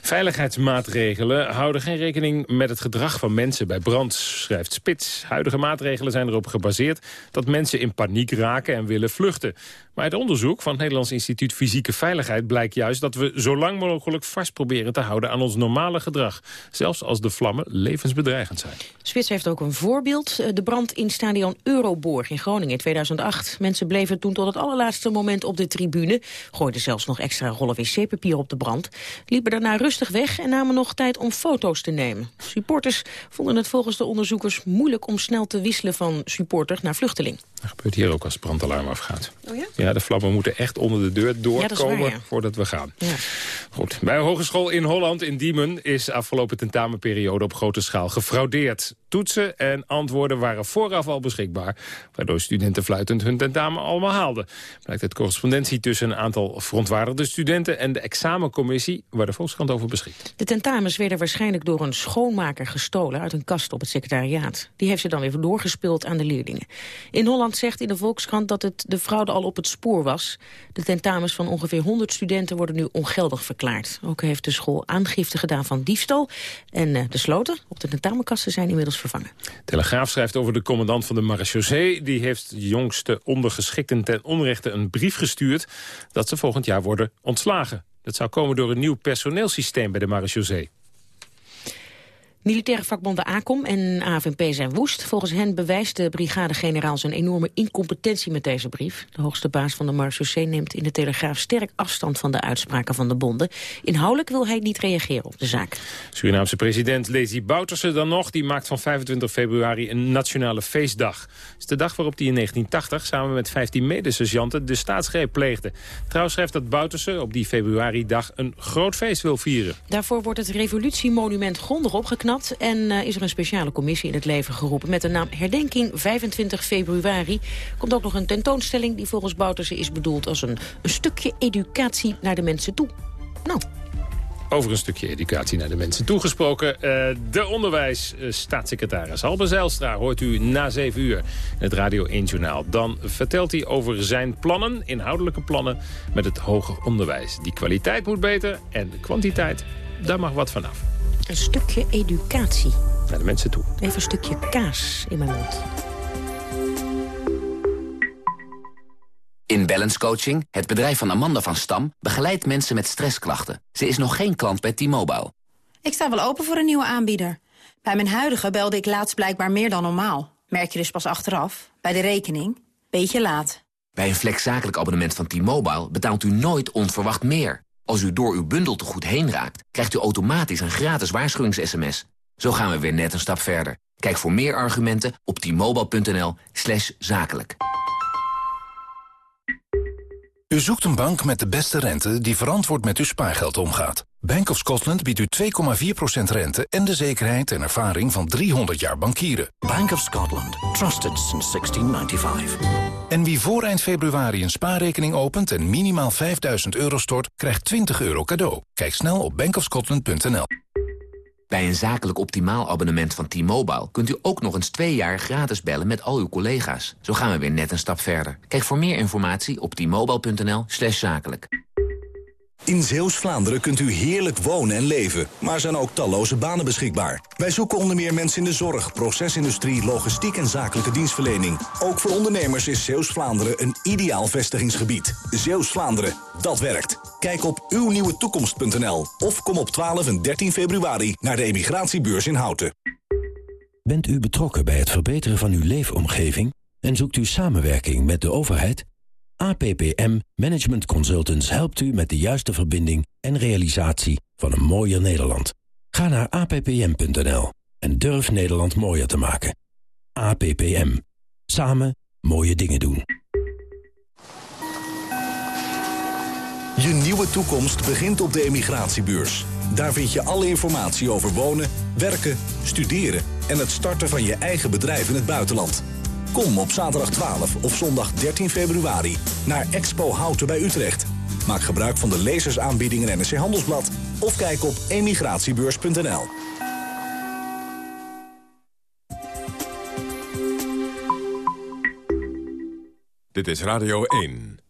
Veiligheidsmaatregelen houden geen rekening met het gedrag van mensen bij brand, schrijft Spits. Huidige maatregelen zijn erop gebaseerd dat mensen in paniek raken en willen vluchten. Maar uit onderzoek van het Nederlands Instituut Fysieke Veiligheid blijkt juist dat we zo lang mogelijk vast proberen te houden aan ons normale gedrag. Zelfs als de vlammen levensbedreigend zijn. Spits heeft ook een voorbeeld. Eh, de brand in stadion Euroborg in Groningen in 2008. Mensen bleven toen tot het allerlaatste moment op de tribune. Gooiden zelfs nog extra rollen wc-papier op de brand. Liepen daarna rustig weg en namen nog tijd om foto's te nemen. Supporters vonden het volgens de onderzoekers moeilijk om snel te wisselen van supporter naar vluchteling. Dat gebeurt hier ook als het brandalarm afgaat. Oh ja? Ja, de vlammen moeten echt onder de deur doorkomen voordat we gaan. Ja. Goed. Bij een hogeschool in Holland, in Diemen, is afgelopen tentamenperiode op grote schaal gefraudeerd. Toetsen en antwoorden waren vooraf al beschikbaar, waardoor studenten fluitend hun tentamen allemaal haalden. Blijkt uit correspondentie tussen een aantal verontwaardigde studenten en de examencommissie, waar de Volkskrant over beschikt. De tentamens werden waarschijnlijk door een schoonmaker gestolen uit een kast op het secretariaat. Die heeft ze dan weer doorgespeeld aan de leerlingen. In Holland zegt in de Volkskrant dat het de fraude al op het spoor was. De tentamens van ongeveer 100 studenten worden nu ongeldig verklaard. Ook heeft de school aangifte gedaan van diefstal. En uh, de sloten op de tentamenkasten zijn inmiddels vervangen. Telegraaf schrijft over de commandant van de marechaussee. Die heeft de jongste ondergeschikten ten onrechte een brief gestuurd... dat ze volgend jaar worden ontslagen. Dat zou komen door een nieuw personeelsysteem bij de marechaussee. Militaire vakbonden ACOM en AFNP zijn woest. Volgens hen bewijst de brigade-generaal zijn enorme incompetentie met deze brief. De hoogste baas van de marechaussee neemt in de Telegraaf sterk afstand van de uitspraken van de bonden. Inhoudelijk wil hij niet reageren op de zaak. Surinaamse president Lezi Bouterse dan nog, die maakt van 25 februari een nationale feestdag. Het is de dag waarop hij in 1980 samen met 15 medesergeanten de staatsgreep pleegde. Trouwens schrijft dat Bouterse op die februari-dag een groot feest wil vieren. Daarvoor wordt het revolutiemonument grondig opgeknapt en uh, is er een speciale commissie in het leven geroepen... met de naam Herdenking 25 februari. Komt ook nog een tentoonstelling die volgens Bouterse is bedoeld... als een, een stukje educatie naar de mensen toe. Nou, over een stukje educatie naar de mensen toegesproken. Uh, de onderwijsstaatssecretaris Halbe Zijlstra hoort u na 7 uur in het Radio 1 Journaal. Dan vertelt hij over zijn plannen, inhoudelijke plannen, met het hoger onderwijs. Die kwaliteit moet beter en de kwantiteit, daar mag wat vanaf. Een stukje educatie. Naar de mensen toe. Even een stukje kaas in mijn mond. In Balance Coaching, het bedrijf van Amanda van Stam... begeleidt mensen met stressklachten. Ze is nog geen klant bij T-Mobile. Ik sta wel open voor een nieuwe aanbieder. Bij mijn huidige belde ik laatst blijkbaar meer dan normaal. Merk je dus pas achteraf, bij de rekening. Beetje laat. Bij een flexzakelijk abonnement van T-Mobile... betaalt u nooit onverwacht meer. Als u door uw bundel te goed heen raakt, krijgt u automatisch een gratis waarschuwings-sms. Zo gaan we weer net een stap verder. Kijk voor meer argumenten op t-mobile.nl slash zakelijk. U zoekt een bank met de beste rente die verantwoord met uw spaargeld omgaat. Bank of Scotland biedt u 2,4% rente en de zekerheid en ervaring van 300 jaar bankieren. Bank of Scotland. Trusted since 1695. En wie voor eind februari een spaarrekening opent en minimaal 5000 euro stort, krijgt 20 euro cadeau. Kijk snel op bankofscotland.nl. Bij een zakelijk optimaal abonnement van T-Mobile... kunt u ook nog eens twee jaar gratis bellen met al uw collega's. Zo gaan we weer net een stap verder. Kijk voor meer informatie op t-mobile.nl slash zakelijk. In Zeeuws-Vlaanderen kunt u heerlijk wonen en leven, maar zijn ook talloze banen beschikbaar. Wij zoeken onder meer mensen in de zorg, procesindustrie, logistiek en zakelijke dienstverlening. Ook voor ondernemers is Zeeuws-Vlaanderen een ideaal vestigingsgebied. Zeeuws-Vlaanderen, dat werkt. Kijk op uwnieuwetoekomst.nl of kom op 12 en 13 februari naar de emigratiebeurs in Houten. Bent u betrokken bij het verbeteren van uw leefomgeving en zoekt u samenwerking met de overheid? APPM Management Consultants helpt u met de juiste verbinding en realisatie van een mooier Nederland. Ga naar appm.nl en durf Nederland mooier te maken. APPM. Samen mooie dingen doen. Je nieuwe toekomst begint op de emigratiebeurs. Daar vind je alle informatie over wonen, werken, studeren... en het starten van je eigen bedrijf in het buitenland. Kom op zaterdag 12 of zondag 13 februari naar Expo Houten bij Utrecht. Maak gebruik van de lezersaanbiedingen NRC Handelsblad... of kijk op emigratiebeurs.nl. Dit is Radio 1.